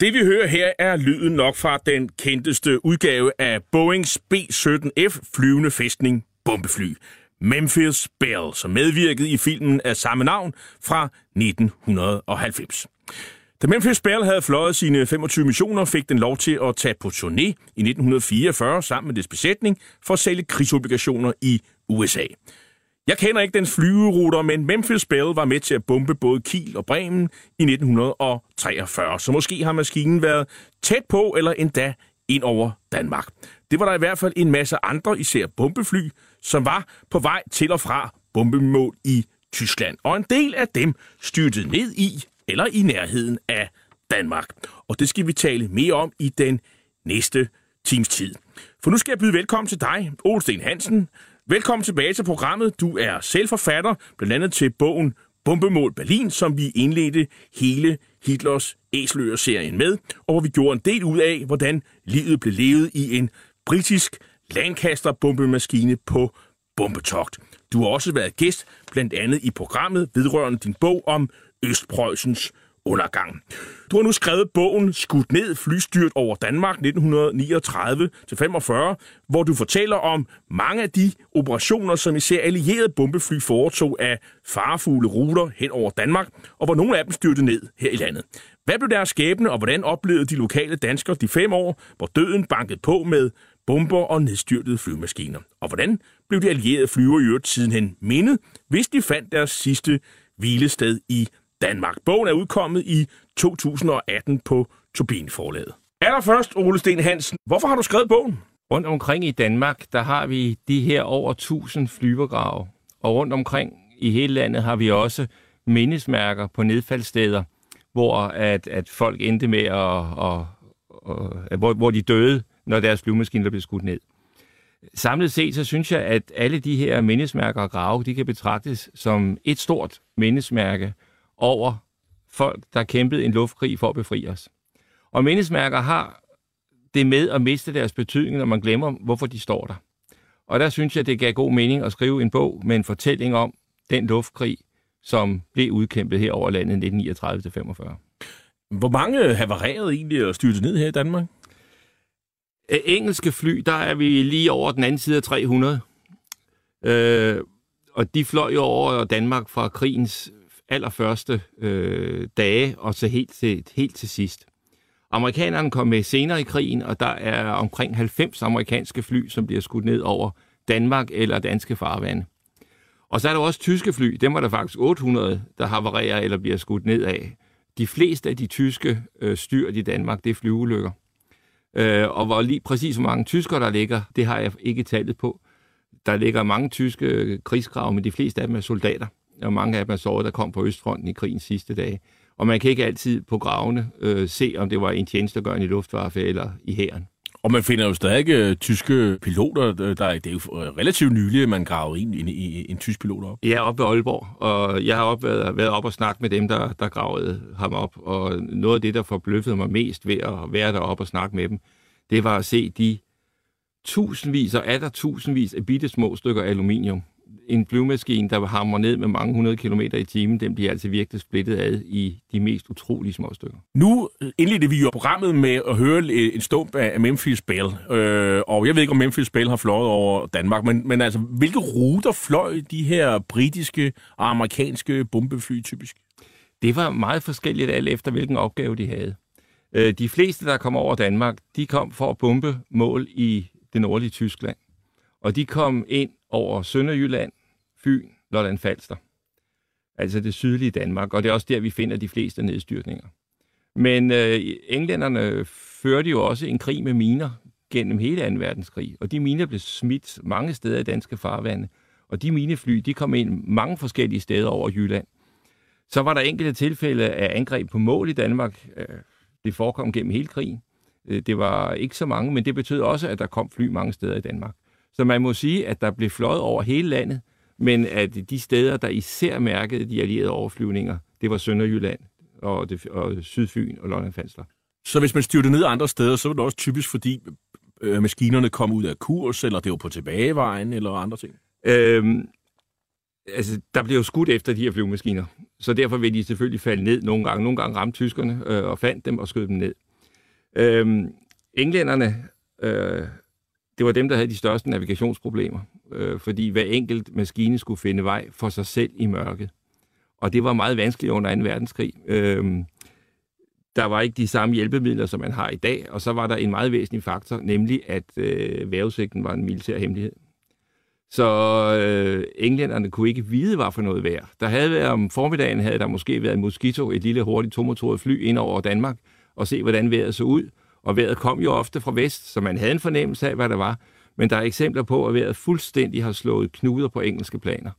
Det vi hører her er lyden nok fra den kendteste udgave af Boeings B-17F flyvende fæstning bombefly. Memphis Belle, som medvirkede i filmen af samme navn fra 1990. Da Memphis Belle havde fløjet sine 25 missioner, fik den lov til at tage på turné i 1944 sammen med dets besætning for at sælge krigsobligationer i USA. Jeg kender ikke den flyveruter, men Memphis Belle var med til at bombe både Kiel og Bremen i 1943, så måske har maskinen været tæt på eller endda ind over Danmark. Det var der i hvert fald en masse andre, især bombefly, som var på vej til og fra bombemål i Tyskland. Og en del af dem styrtede ned i eller i nærheden af Danmark. Og det skal vi tale mere om i den næste times tid. For nu skal jeg byde velkommen til dig, Olsten Hansen, Velkommen tilbage til programmet. Du er selvforfatter, blandt andet til bogen Bombemål Berlin, som vi indledte hele Hitlers Æsløer-serien med, og hvor vi gjorde en del ud af, hvordan livet blev levet i en britisk landkasterbombemaskine på bombetogt. Du har også været gæst, blandt andet i programmet vedrørende din bog om Østpreussens undergang. Du har nu skrevet bogen Skudt ned flystyrt over Danmark 1939-45, hvor du fortæller om mange af de operationer, som især allierede bombefly foretog af farefulde ruter hen over Danmark, og hvor nogle af dem styrte ned her i landet. Hvad blev deres skæbne, og hvordan oplevede de lokale danskere de fem år, hvor døden bankede på med bomber og nedstyrtede flymaskiner? Og hvordan blev de allierede flyver i øvrigt sidenhen mindet, hvis de fandt deres sidste hvilested i Danmark. Bogen er udkommet i 2018 på Turbinforlaget. Allerførst, Ole Sten Hansen, hvorfor har du skrevet bogen? Rundt omkring i Danmark, der har vi de her over 1000 flyvergrave. Og rundt omkring i hele landet har vi også mindesmærker på nedfaldssteder, hvor at, at folk endte med at, at, at, at hvor, hvor de døde, når deres flyvemaskiner blev skudt ned. Samlet set, så synes jeg, at alle de her mindesmærker og grave, de kan betragtes som et stort mindesmærke over folk, der kæmpede en luftkrig for at befri os. Og mindesmærker har det med at miste deres betydning, når man glemmer, hvorfor de står der. Og der synes jeg, det gav god mening at skrive en bog med en fortælling om den luftkrig, som blev udkæmpet her over landet 1939-45. Hvor mange havarerede egentlig og styrte ned her i Danmark? Af engelske fly, der er vi lige over den anden side af 300. Øh, og de fløj jo over Danmark fra krigens allerførste øh, dage og så helt til, helt til sidst. Amerikanerne kom med senere i krigen, og der er omkring 90 amerikanske fly, som bliver skudt ned over Danmark eller danske farvande. Og så er der også tyske fly. Dem var der faktisk 800, der havarerer eller bliver skudt ned af. De fleste af de tyske øh, styrt i Danmark, det er flyulykker. Øh, og hvor lige præcis hvor mange tyskere der ligger, det har jeg ikke tallet på. Der ligger mange tyske øh, krigsgrave, men de fleste af dem er soldater. Og mange af dem er såret, der kom på Østfronten i krigens sidste dage. Og man kan ikke altid på gravene øh, se, om det var en tjenestegørende i Luftwaffe eller i hæren. Og man finder jo stadig uh, tyske piloter. Der, det er jo relativt nyligt, at man graver en, en, en tysk pilot op. Ja, op ved Aalborg. Og jeg har op været, været op og snakket med dem, der, der gravede ham op. Og noget af det, der forbløffede mig mest ved at være deroppe og snakke med dem, det var at se de tusindvis og der tusindvis af bitte små stykker aluminium, en flyvemaskine, der hamrer ned med mange hundrede kilometer i timen, den bliver altså virkelig splittet ad i de mest utrolige små stykker. Nu indledte vi jo programmet med at høre en stump af Memphis Bell, øh, og jeg ved ikke, om Memphis Bell har fløjet over Danmark, men, men altså, hvilke ruter fløj de her britiske og amerikanske bombefly typisk? Det var meget forskelligt alt efter, hvilken opgave de havde. Øh, de fleste, der kom over Danmark, de kom for at bombe mål i det nordlige Tyskland. Og de kom ind over Sønderjylland, Fyn, Lolland Falster. Altså det sydlige Danmark, og det er også der, vi finder de fleste nedstyrtninger. Men øh, englænderne førte jo også en krig med miner gennem hele 2. verdenskrig, og de miner blev smidt mange steder i danske farvande, og de minefly, de kom ind mange forskellige steder over Jylland. Så var der enkelte tilfælde af angreb på mål i Danmark. Øh, det forekom gennem hele krigen. Øh, det var ikke så mange, men det betød også, at der kom fly mange steder i Danmark. Så man må sige, at der blev fløjet over hele landet, men at de steder, der især mærkede de allierede overflyvninger, det var Sønderjylland og, det, og Sydfyn og Lolland Falster. Så hvis man styrte ned andre steder, så var det også typisk, fordi øh, maskinerne kom ud af kurs, eller det var på tilbagevejen, eller andre ting? Øhm, altså, der blev jo skudt efter de her flyvemaskiner, så derfor vil de selvfølgelig falde ned nogle gange. Nogle gange ramte tyskerne øh, og fandt dem og skød dem ned. Øhm, englænderne øh, det var dem, der havde de største navigationsproblemer, øh, fordi hver enkelt maskine skulle finde vej for sig selv i mørket. Og det var meget vanskeligt under 2. verdenskrig. Øh, der var ikke de samme hjælpemidler, som man har i dag, og så var der en meget væsentlig faktor, nemlig at øh, vævesigten var en militær hemmelighed. Så øh, englænderne kunne ikke vide, hvad for noget vejr. Der havde været om formiddagen, havde der måske været en Mosquito, et lille hurtigt tomotoret fly ind over Danmark, og se, hvordan vejret så ud. Og vejret kom jo ofte fra vest, så man havde en fornemmelse af, hvad der var. Men der er eksempler på, at vejret fuldstændig har slået knuder på engelske planer.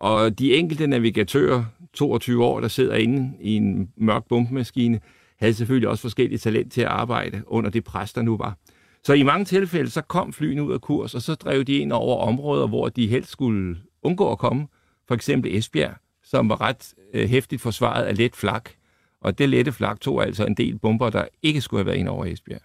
Og de enkelte navigatører, 22 år, der sidder inde i en mørk bombemaskine, havde selvfølgelig også forskellige talent til at arbejde under det pres, der nu var. Så i mange tilfælde, så kom flyene ud af kurs, og så drev de ind over områder, hvor de helst skulle undgå at komme. For eksempel Esbjerg, som var ret øh, hæftigt forsvaret af let flak. Og det lette flak tog altså en del bomber, der ikke skulle have været ind over Esbjerg.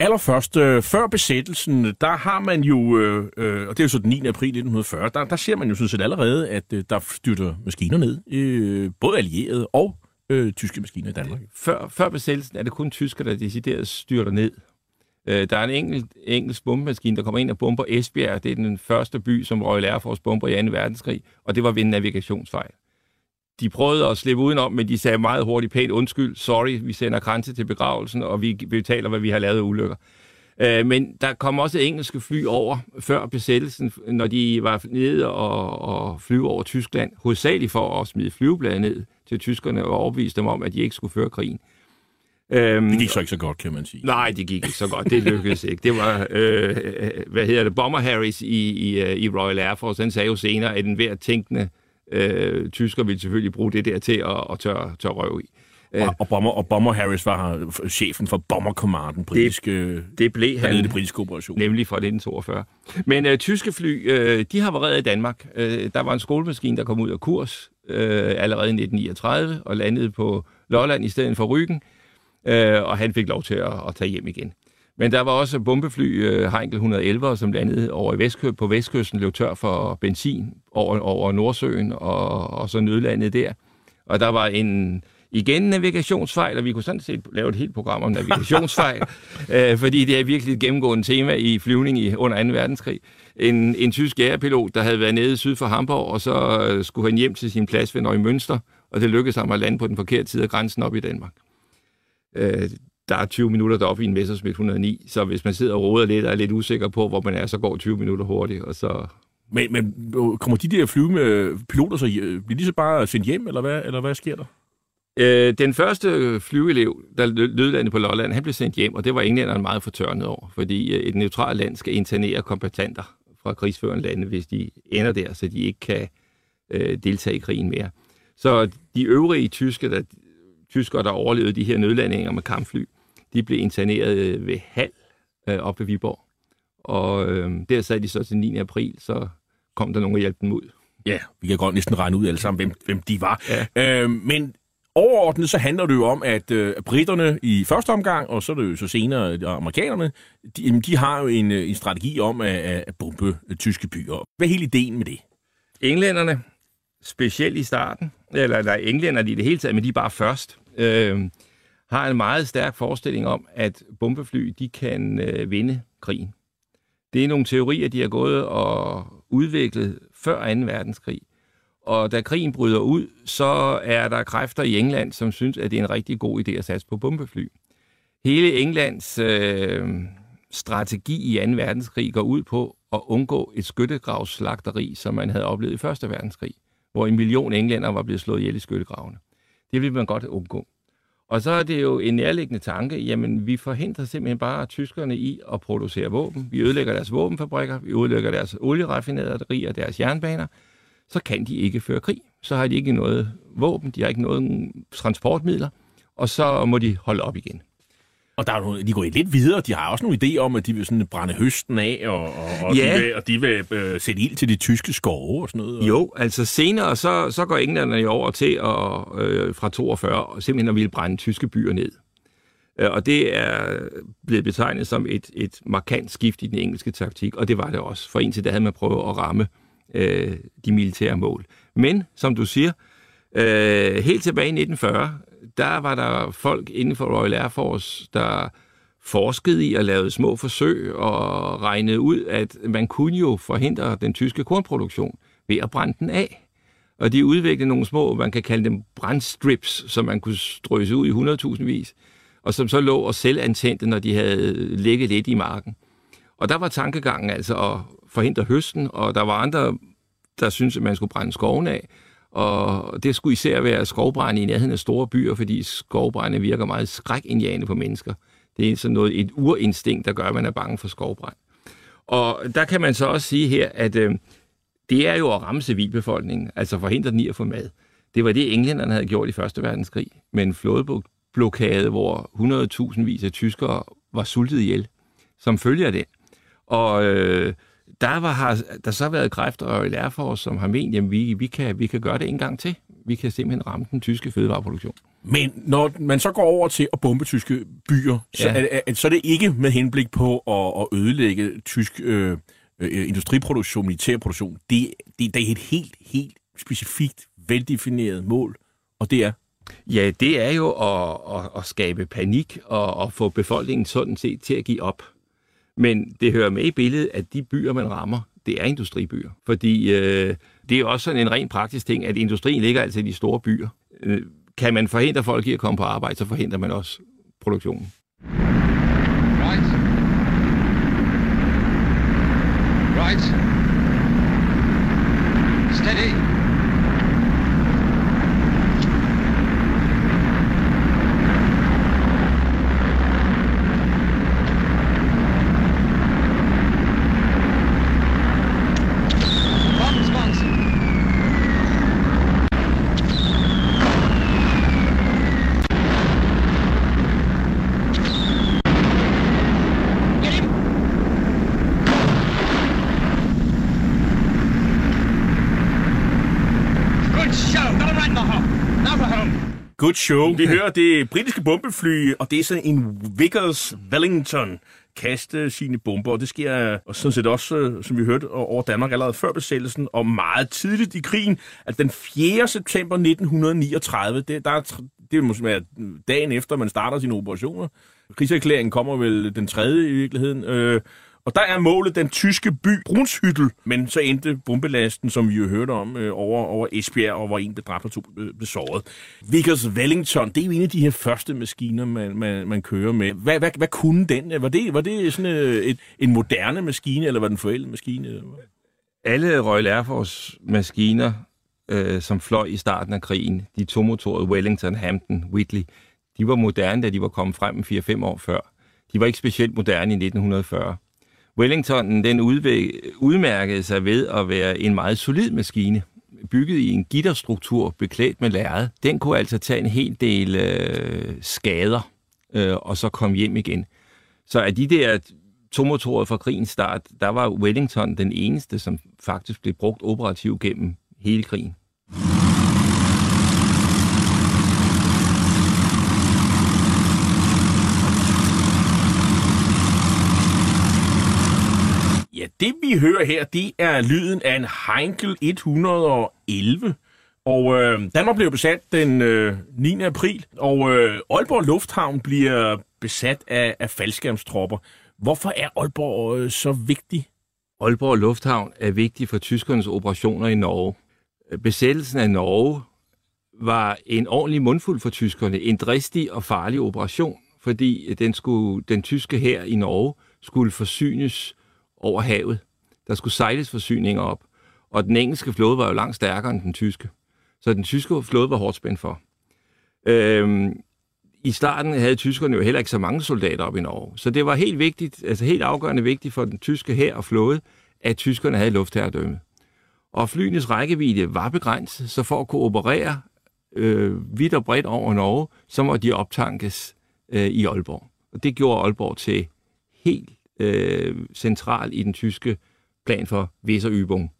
Allerførst, øh, før besættelsen, der har man jo, øh, øh, og det er jo så den 9. april 1940, der, der ser man jo sådan set allerede, at øh, der styrter maskiner ned, øh, både allierede og øh, tyske maskiner i Danmark. Før, før besættelsen er det kun tysker, der decideret styrter ned. Øh, der er en enkelt, engelsk bombemaskine, der kommer ind og bomber Esbjerg. Det er den første by, som Royal Air Force bomber i 2. verdenskrig, og det var ved en navigationsfejl de prøvede at slippe udenom, men de sagde meget hurtigt pænt undskyld, sorry, vi sender grænse til begravelsen, og vi betaler, hvad vi har lavet af ulykker. Øh, men der kom også engelske fly over før besættelsen, når de var nede og, og flyve over Tyskland, hovedsageligt for at smide flyvebladet ned til tyskerne og overbevise dem om, at de ikke skulle føre krigen. Øhm, det gik så ikke så godt, kan man sige. Nej, det gik ikke så godt. Det lykkedes ikke. Det var, øh, hvad hedder det, Bomber Harris i, i, øh, i Royal Air Force, han sagde jo senere, at en hver tænkende Øh, tysker ville selvfølgelig bruge det der til at, at tørre, tør røv i. Og, og, Bomber, og Bomber Harris var chefen for Bomber Command, den britiske, det, det blev han, det britiske operation. Nemlig fra 1942. Men øh, tyske fly, øh, de har været i Danmark. Øh, der var en skolemaskine, der kom ud af kurs øh, allerede i 1939 og landede på Lolland i stedet for Ryggen. Øh, og han fik lov til at, at tage hjem igen. Men der var også bombefly, uh, Heinkel 111, som landede over i Vestkøb, på Vestkysten, løb tør for benzin over, over Nordsøen, og, og så nødlandet der. Og der var en, igen navigationsfejl, og vi kunne sådan set lave et helt program om navigationsfejl, uh, fordi det er virkelig et gennemgående tema i flyvning i, under 2. verdenskrig. En, en tysk ærepilot, der havde været nede syd for Hamburg, og så uh, skulle han hjem til sin plads ved Nøje Mønster, og det lykkedes ham at lande på den forkerte side af grænsen op i Danmark. Uh, der er 20 minutter deroppe i en Messerschmitt 109, så hvis man sidder og råder lidt og er lidt usikker på, hvor man er, så går 20 minutter hurtigt, og så... Men, men kommer de der flyvende piloter så, bliver de så bare sendt hjem, eller hvad, eller hvad sker der? Øh, den første flyveelev, der lød på Lolland, han blev sendt hjem, og det var englænderne meget fortørnet over, fordi øh, et neutralt land skal internere kompetenter fra krigsførende lande, hvis de ender der, så de ikke kan øh, deltage i krigen mere. Så de øvrige tyske, der, tyskere, der overlevede de her nødlandinger med kampfly, de blev interneret ved Hal øh, op ved Viborg. Og øh, der sad de så til 9. april, så kom der nogen og hjalp dem ud. Ja, vi kan godt næsten regne ud alle sammen, hvem, hvem de var. Ja. Øh, men overordnet så handler det jo om, at øh, britterne i første omgang, og så er det jo så senere de amerikanerne, de, de har jo en, øh, en strategi om at, at bombe tyske byer. Hvad er hele ideen med det? Englænderne, specielt i starten, eller der englænderne i det hele taget, men de er bare først, øh, har en meget stærk forestilling om, at bombefly de kan øh, vinde krigen. Det er nogle teorier, de har gået og udviklet før 2. verdenskrig. Og da krigen bryder ud, så er der kræfter i England, som synes, at det er en rigtig god idé at satse på bombefly. Hele Englands øh, strategi i 2. verdenskrig går ud på at undgå et skyttegravsslagteri, som man havde oplevet i 1. verdenskrig, hvor en million englænder var blevet slået ihjel i skyttegravene. Det vil man godt undgå. Og så er det jo en nærliggende tanke, jamen vi forhindrer simpelthen bare tyskerne i at producere våben. Vi ødelægger deres våbenfabrikker, vi ødelægger deres olieraffinaderier, deres jernbaner, så kan de ikke føre krig. Så har de ikke noget våben, de har ikke noget transportmidler, og så må de holde op igen. Og der er nogle, de går lidt videre. De har også nogle idéer om, at de vil sådan brænde høsten af, og, og, og ja. de vil, og de vil øh, sætte ild til de tyske skove og sådan noget. Jo, altså senere, så, så går englænderne jo over til at, øh, fra 42 simpelthen at ville brænde tyske byer ned. Øh, og det er blevet betegnet som et, et markant skift i den engelske taktik, og det var det også. For indtil da havde man prøvet at ramme øh, de militære mål. Men, som du siger, øh, helt tilbage i 1940, der var der folk inden for Royal Air Force, der forskede i at lave små forsøg og regnede ud, at man kunne jo forhindre den tyske kornproduktion ved at brænde den af. Og de udviklede nogle små, man kan kalde dem brandstrips, som man kunne strøse ud i 100.000 vis, og som så lå og selv antændte, når de havde ligget lidt i marken. Og der var tankegangen altså at forhindre høsten, og der var andre, der syntes, at man skulle brænde skoven af. Og det skulle især være skovbrænde i nærheden af store byer, fordi skovbrænde virker meget skrækindjagende på mennesker. Det er sådan noget, et urinstinkt, der gør, at man er bange for skovbrand. Og der kan man så også sige her, at øh, det er jo at ramme civilbefolkningen, altså forhindre den i at få mad. Det var det, englænderne havde gjort i Første Verdenskrig, med en flådeblokade, hvor 100.000 vis af tyskere var sultet ihjel, som følger det. Og øh, der var, har der så været kræfter og i Lærfors, som har ment, at vi, vi, kan, vi kan gøre det en gang til. Vi kan simpelthen ramme den tyske fødevareproduktion. Men når man så går over til at bombe tyske byer, så, ja. er, er, så er det ikke med henblik på at, at ødelægge tysk øh, øh, industriproduktion, militærproduktion. Det, det, det er et helt, helt specifikt, veldefineret mål, og det er Ja, det er jo at, at, at skabe panik og at få befolkningen sådan set til at give op. Men det hører med i billedet, at de byer, man rammer, det er industribyer. Fordi øh, det er også sådan en ren praktisk ting, at industrien ligger altså i de store byer. Øh, kan man forhindre folk i at komme på arbejde, så forhindrer man også produktionen. Right. Right. Steady. Good show. Vi hører det britiske bombefly, og det er sådan en Vickers Wellington kaste sine bomber, og det sker og sådan set også, øh, som vi hørte, over Danmark allerede før besættelsen, og meget tidligt i krigen, at den 4. september 1939, det, der er, det er måske være dagen efter, man starter sine operationer. Krigserklæringen kommer vel den tredje i virkeligheden, øh, og der er målet den tyske by Brunshyttel, men så endte bombelasten, som vi jo hørte om, øh, over, over Esbjerg, og hvor en blev dræbt og to blev, blev såret. Vickers Wellington, det er jo en af de her første maskiner, man, man, man kører med. Hvad, hvad, hvad kunne den? Var det, var det sådan øh, et, en moderne maskine, eller var den forældet maskine? Alle Royal Air Force maskiner, øh, som fløj i starten af krigen, de to motorer Wellington, Hampton, Whitley, de var moderne, da de var kommet frem 4-5 år før. De var ikke specielt moderne i 1940. Wellingtonen den udmærkede sig ved at være en meget solid maskine, bygget i en gitterstruktur beklædt med lærred. Den kunne altså tage en hel del øh, skader øh, og så komme hjem igen. Så af de der to motorer fra krigens start, der var Wellington den eneste, som faktisk blev brugt operativt gennem hele krigen. Ja, det vi hører her, det er lyden af en Heinkel 111. Og øh, Danmark blev besat den øh, 9. april, og øh, Aalborg Lufthavn bliver besat af, af faldskærmstropper. Hvorfor er Aalborg øh, så vigtig? Aalborg Lufthavn er vigtig for tyskernes operationer i Norge. Besættelsen af Norge var en ordentlig mundfuld for tyskerne. En dristig og farlig operation, fordi den, skulle, den tyske her i Norge skulle forsynes over havet. Der skulle sejles forsyninger op. Og den engelske flåde var jo langt stærkere end den tyske. Så den tyske flåde var hårdt spændt for. Øhm, I starten havde tyskerne jo heller ikke så mange soldater op i Norge. Så det var helt vigtigt, altså helt afgørende vigtigt for den tyske her og flåde, at tyskerne havde luftherredømme. Og flyenes rækkevidde var begrænset, så for at kunne operere øh, vidt og bredt over Norge, så måtte de optankes øh, i Aalborg. Og det gjorde Aalborg til helt øh, central i den tyske plan for Weserübung.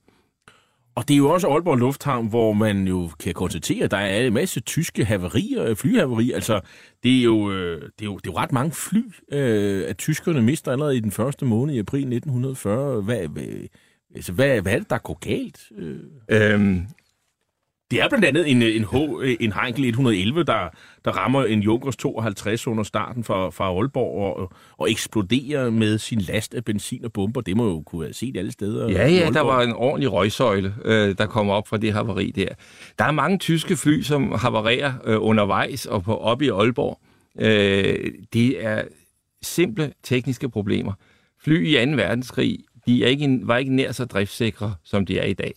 Og det er jo også Aalborg Lufthavn, hvor man jo kan konstatere, at der er en masse tyske haverier, flyhaverier. Altså, det er jo, øh, det er jo, det er jo ret mange fly, øh, at tyskerne mister allerede i den første måned i april 1940. Hvad, hvad, altså, hvad, hvad er det, der går galt? Øhm, det er blandt andet en, en, H, en Heinkel 111, der, der rammer en Junkers 52 under starten fra, fra Aalborg og, og eksploderer med sin last af benzin og bomber. Det må jo kunne have set alle steder. Ja, ja, der var en ordentlig røgsøjle, øh, der kommer op fra det havari der. Der er mange tyske fly, som havarerer øh, undervejs og på op i Aalborg. Øh, det er simple tekniske problemer. Fly i 2. verdenskrig de er ikke, var ikke nær så driftsikre, som de er i dag.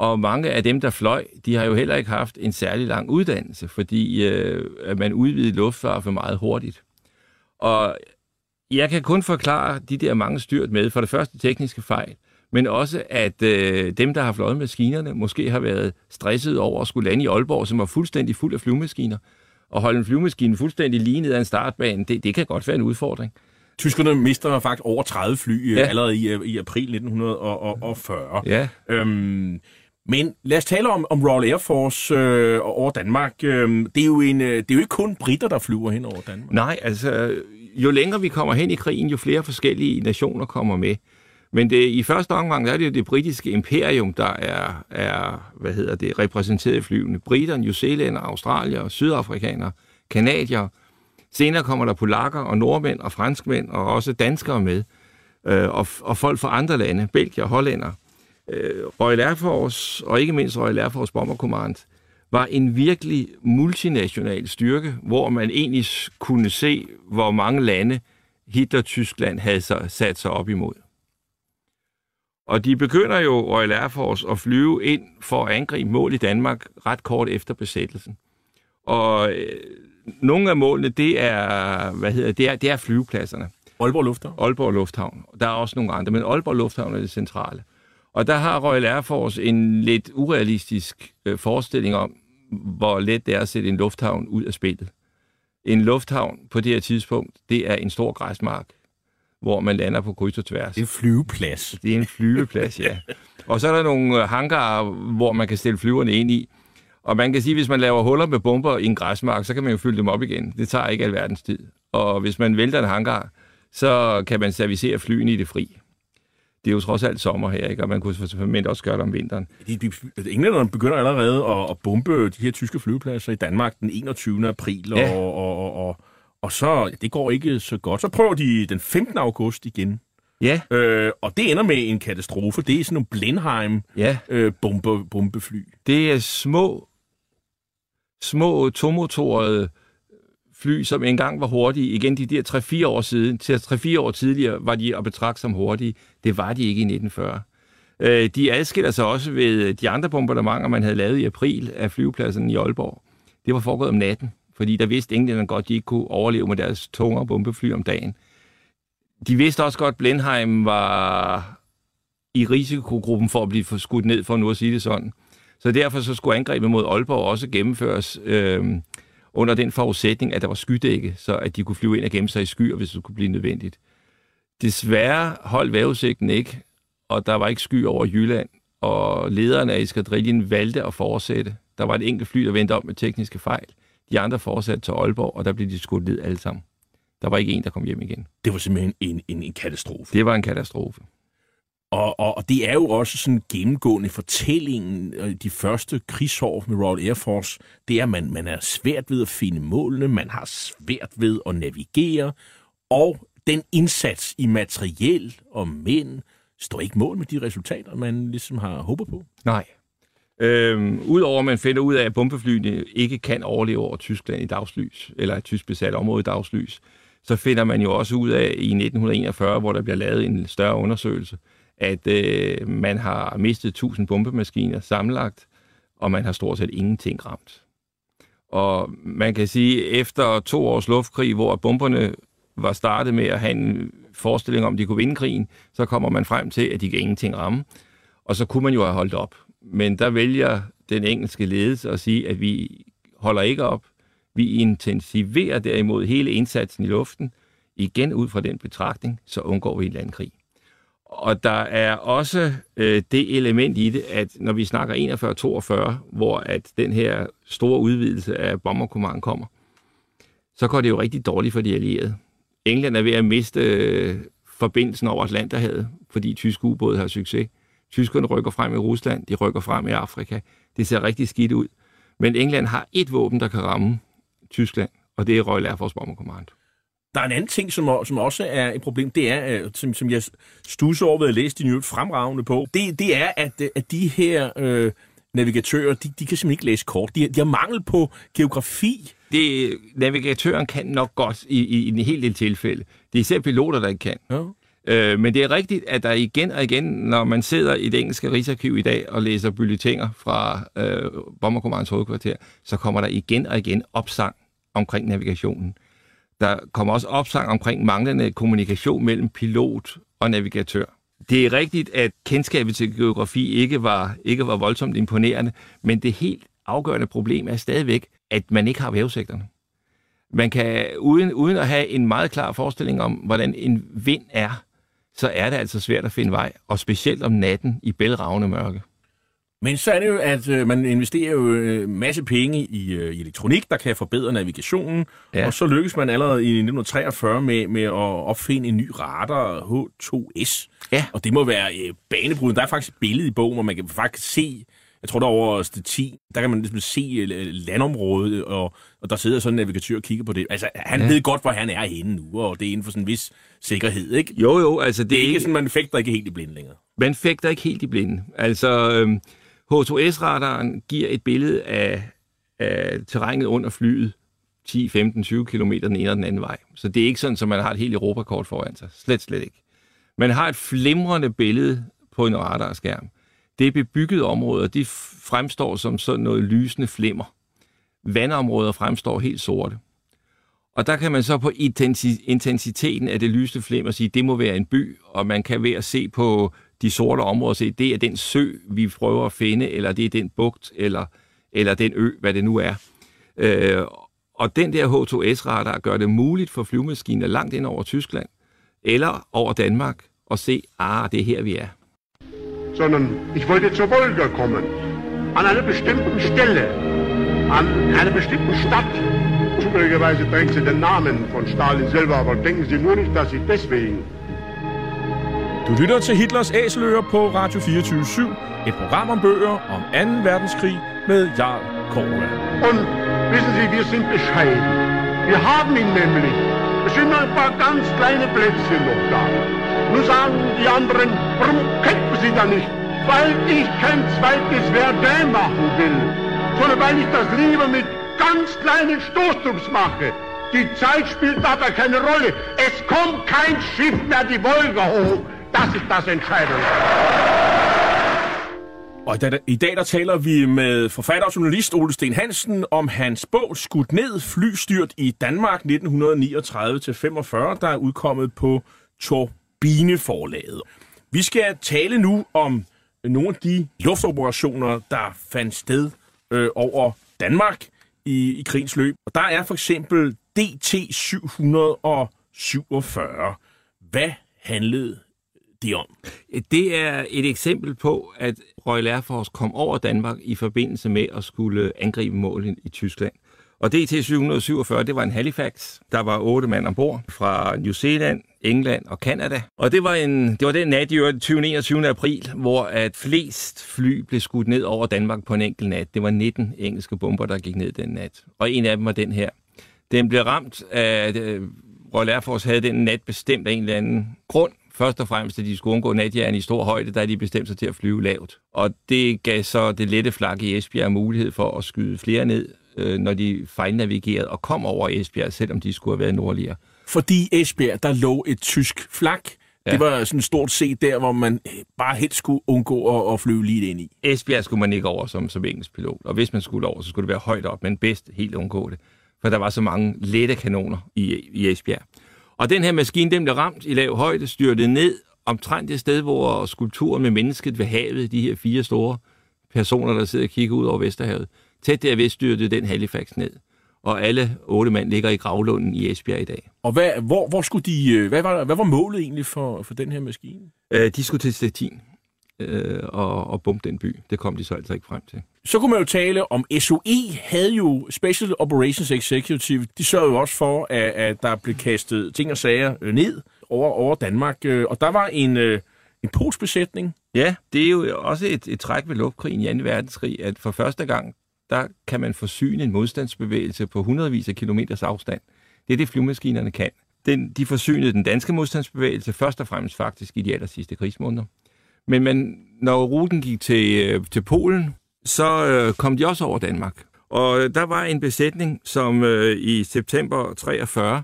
Og mange af dem, der fløj, de har jo heller ikke haft en særlig lang uddannelse, fordi øh, man udvidede luftfart for meget hurtigt. Og jeg kan kun forklare de der mange styrt med, for det første tekniske fejl, men også at øh, dem, der har fløjet maskinerne, måske har været stresset over at skulle lande i Aalborg, som var fuldstændig fuld af flyvemaskiner. Og holde en flyvemaskine fuldstændig lige ned ad en startbane, det, det kan godt være en udfordring. Tyskerne mister faktisk over 30 fly øh, ja. allerede i, i april 1940. Ja. Øhm, men lad os tale om, om Royal Air Force øh, over Danmark. Øh, det, er jo en, øh, det er jo ikke kun britter, der flyver hen over Danmark. Nej, altså jo længere vi kommer hen i krigen, jo flere forskellige nationer kommer med. Men det, i første omgang der er det jo det britiske imperium, der er, er hvad hedder det, repræsenteret i flyvende. Briter, New Zealand, Australier, Sydafrikanere, kanadier. Senere kommer der polakker og nordmænd og franskmænd og også danskere med. Øh, og, og folk fra andre lande, Belgier hollænder øh, Royal Air Force, og ikke mindst Royal Air Force Bomber Command, var en virkelig multinational styrke, hvor man egentlig kunne se, hvor mange lande Hitler-Tyskland havde sat sig op imod. Og de begynder jo, Royal Air Force, at flyve ind for at angribe mål i Danmark ret kort efter besættelsen. Og øh, nogle af målene, det er, hvad hedder, det er, det er flyvepladserne. Aalborg Lufthavn? Aalborg Lufthavn. Der er også nogle andre, men Aalborg Lufthavn er det centrale. Og der har Royal Air Force en lidt urealistisk øh, forestilling om, hvor let det er at sætte en lufthavn ud af spillet. En lufthavn på det her tidspunkt, det er en stor græsmark, hvor man lander på kryds og tværs. Det er en flyveplads. Det er en flyveplads, ja. Og så er der nogle øh, hangarer, hvor man kan stille flyverne ind i. Og man kan sige, at hvis man laver huller med bomber i en græsmark, så kan man jo fylde dem op igen. Det tager ikke alverdens tid. Og hvis man vælter en hangar, så kan man servicere flyene i det fri det er jo trods alt sommer her, ikke? og man kunne selvfølgelig også gøre det om vinteren. De, de, englænderne begynder allerede at, at bombe de her tyske flyvepladser i Danmark den 21. april, ja. og, og, og, og, og så, det går ikke så godt. Så prøver de den 15. august igen. Ja, Øh, og det ender med en katastrofe. Det er sådan nogle Blenheim ja. øh, bombe, bombefly. Det er små, små tomotorede fly, som engang var hurtige. Igen, de der 3-4 år siden, til 3-4 år tidligere, var de at betragte som hurtige. Det var de ikke i 1940. Øh, de adskiller sig også ved de andre bombardementer, man havde lavet i april af flyvepladsen i Aalborg. Det var foregået om natten, fordi der vidste englænderne godt, at de ikke kunne overleve med deres tungere bombefly om dagen. De vidste også godt, at Blenheim var i risikogruppen for at blive skudt ned, for nu at sige det sådan. Så derfor så skulle angrebet mod Aalborg også gennemføres øh, under den forudsætning, at der var skydække, så at de kunne flyve ind og gemme sig i skyer, hvis det kunne blive nødvendigt. Desværre holdt vejrudsigten ikke, og der var ikke sky over Jylland, og lederen af eskadrillen valgte at fortsætte. Der var et enkelt fly, der vendte om med tekniske fejl. De andre fortsatte til Aalborg, og der blev de skudt ned alle sammen. Der var ikke en, der kom hjem igen. Det var simpelthen en, en, en katastrofe. Det var en katastrofe. Og, og, og det er jo også sådan gennemgående fortællingen øh, de første krigsår med Royal Air Force. Det er, at man, man er svært ved at finde målene, man har svært ved at navigere, og den indsats i materiel og mænd står ikke mål med de resultater, man ligesom har håbet på. Nej. Øhm, Udover at man finder ud af, at bombeflyene ikke kan overleve over Tyskland i dagslys, eller et tysk besat område i dagslys, så finder man jo også ud af i 1941, hvor der bliver lavet en større undersøgelse, at øh, man har mistet 1000 bombemaskiner sammenlagt, og man har stort set ingenting ramt. Og man kan sige, efter to års luftkrig, hvor bomberne var startet med at have en forestilling om, at de kunne vinde krigen, så kommer man frem til, at de kan ingenting ramme. Og så kunne man jo have holdt op. Men der vælger den engelske ledelse at sige, at vi holder ikke op. Vi intensiverer derimod hele indsatsen i luften. Igen ud fra den betragtning, så undgår vi en landkrig. Og der er også øh, det element i det, at når vi snakker 41-42, hvor at den her store udvidelse af bomberkommanden kommer, så går det jo rigtig dårligt for de allierede. England er ved at miste øh, forbindelsen over Atlanterhavet, fordi tyske ubåde har succes. Tyskerne rykker frem i Rusland, de rykker frem i Afrika. Det ser rigtig skidt ud. Men England har et våben, der kan ramme Tyskland, og det er Royal Air Force Bomber Command. Der er en anden ting, som, som også er et problem, det er, øh, som, som jeg stusser over ved at læse din fremragende på, det, det er, at, øh, at de her øh, navigatører, de, de kan simpelthen ikke læse kort. De, de har mangel på geografi. Det, navigatøren kan nok godt i, i, i en hel del tilfælde. Det er især piloter, der ikke kan. Ja. Øh, men det er rigtigt, at der igen og igen, når man sidder i det engelske rigsarkiv i dag og læser bulletiner fra øh, Bomberkommandens hovedkvarter, så kommer der igen og igen opsang omkring navigationen. Der kommer også opsang omkring manglende kommunikation mellem pilot og navigatør. Det er rigtigt, at kendskabet til geografi ikke var, ikke var voldsomt imponerende, men det helt afgørende problem er stadigvæk, at man ikke har vævesigterne. Man kan, uden, uden at have en meget klar forestilling om, hvordan en vind er, så er det altså svært at finde vej, og specielt om natten i bælragende mørke. Men så er det jo, at øh, man investerer jo øh, masse penge i, øh, i elektronik, der kan forbedre navigationen. Ja. Og så lykkes man allerede i 1943 med, med at opfinde en ny radar, H2S. Ja. Og det må være øh, banebrydende. Der er faktisk et billede i bogen, hvor man kan faktisk se, jeg tror der er over 10, der kan man ligesom se øh, landområdet, og, og der sidder sådan en navigatør og kigger på det. Altså, han Ja. ved godt, hvor han er henne nu, og det er inden for sådan en vis sikkerhed, ikke? Jo, jo, altså det, Det er ikke sådan, man fægter ikke helt i blind længere. man fægter ikke helt i blinde. Altså, øhm, H2S-radaren giver et billede af, af terrænet under flyet 10, 15, 20 km den ene og den anden vej. Så det er ikke sådan, at man har et helt Europakort foran sig. Slet, slet ikke. Man har et flimrende billede på en radarskærm. Det er bebyggede områder, de fremstår som sådan noget lysende flimmer. Vandområder fremstår helt sorte. Og der kan man så på intensiteten af det lysende flimmer sige, at det må være en by, og man kan ved at se på de sorte områder se, det er den sø, vi prøver at finde, eller det er den bugt, eller, eller den ø, hvad det nu er. Øh, og den der H2S-radar gør det muligt for flyvemaskiner langt ind over Tyskland, eller over Danmark, at se, ah, det er her, vi er. sondern ich wollte zur Wolga kommen. An einer bestimmten Stelle, an einer bestimmten Stadt. Zufälligerweise trägt sie den Namen von Stalin selber, aber denken Sie nur nicht, dass ich deswegen Du lytter til Hitlers Æseløer på Radio 24 Et program om bøger om 2. verdenskrig med Jarl Korva. Und wissen Sie, wir sind bescheiden. Wir haben ihn nämlich. Es sind nur ein paar ganz kleine Plätzchen noch da. Nun sagen die anderen, warum kämpfen sie da nicht? Weil ich kein zweites Verdun machen will, sondern weil ich das lieber mit ganz kleinen Stoßdrucks mache. Die Zeit spielt dabei keine Rolle. Es kommt kein Schiff mehr die Wolga hoch. Das ist das Entscheidende. Og i dag, i dag der taler vi med forfatter og journalist Ole Sten Hansen om hans bog Skudt ned, flystyrt i Danmark 1939-45, der er udkommet på Torbineforlaget. Vi skal tale nu om nogle af de luftoperationer, der fandt sted øh, over Danmark i, i krigens løb. Og der er for eksempel DT-747. Hvad handlede det om? Det er et eksempel på, at Royal Air Force kom over Danmark i forbindelse med at skulle angribe målen i Tyskland. Og DT-747, det var en Halifax. Der var otte mand ombord fra New Zealand, England og Kanada. Og det var, en, det var den nat i 20. 21. april, hvor at flest fly blev skudt ned over Danmark på en enkelt nat. Det var 19 engelske bomber, der gik ned den nat. Og en af dem var den her. Den blev ramt af... Øh, Royal Air Force havde den nat bestemt af en eller anden grund. Først og fremmest, at de skulle undgå natjern i stor højde, der de bestemt sig til at flyve lavt. Og det gav så det lette flak i Esbjerg mulighed for at skyde flere ned, øh, når de fejlnavigerede og kom over Esbjerg, selvom de skulle have været nordligere. Fordi Esbjerg, der lå et tysk flak. Ja. Det var sådan stort set der, hvor man bare helt skulle undgå at, at flyve lige ind i. Esbjerg skulle man ikke over som, som engelsk pilot, og hvis man skulle over, så skulle det være højt op, men bedst helt undgå det, for der var så mange lette kanoner i, i Esbjerg. Og den her maskine, den blev ramt i lav højde, styrtede ned omtrent det sted, hvor skulpturen med mennesket ved havet, de her fire store personer, der sidder og kigger ud over Vesterhavet, tæt derved styrtede den Halifax ned. Og alle otte mand ligger i gravlunden i Esbjerg i dag. Og hvad, hvor, hvor skulle de, øh, hvad, var, hvad var målet egentlig for, for den her maskine? Øh, de skulle til Stettin øh, og, og bombe den by. Det kom de så altså ikke frem til. Så kunne man jo tale om SOE havde jo Special Operations Executive. De sørgede jo også for, at, at der blev kastet ting og sager øh, ned over, over Danmark. Øh, og der var en, en polsk besætning. Ja, det er jo også et, et træk ved luftkrigen i 2. verdenskrig, at for første gang, der kan man forsyne en modstandsbevægelse på hundredvis af kilometers afstand. Det er det, flymaskinerne kan. Den, de forsynede den danske modstandsbevægelse først og fremmest faktisk i de aller sidste krigsmåneder. Men man, når ruten gik til, øh, til Polen, så øh, kom de også over Danmark. Og øh, der var en besætning, som øh, i september 43,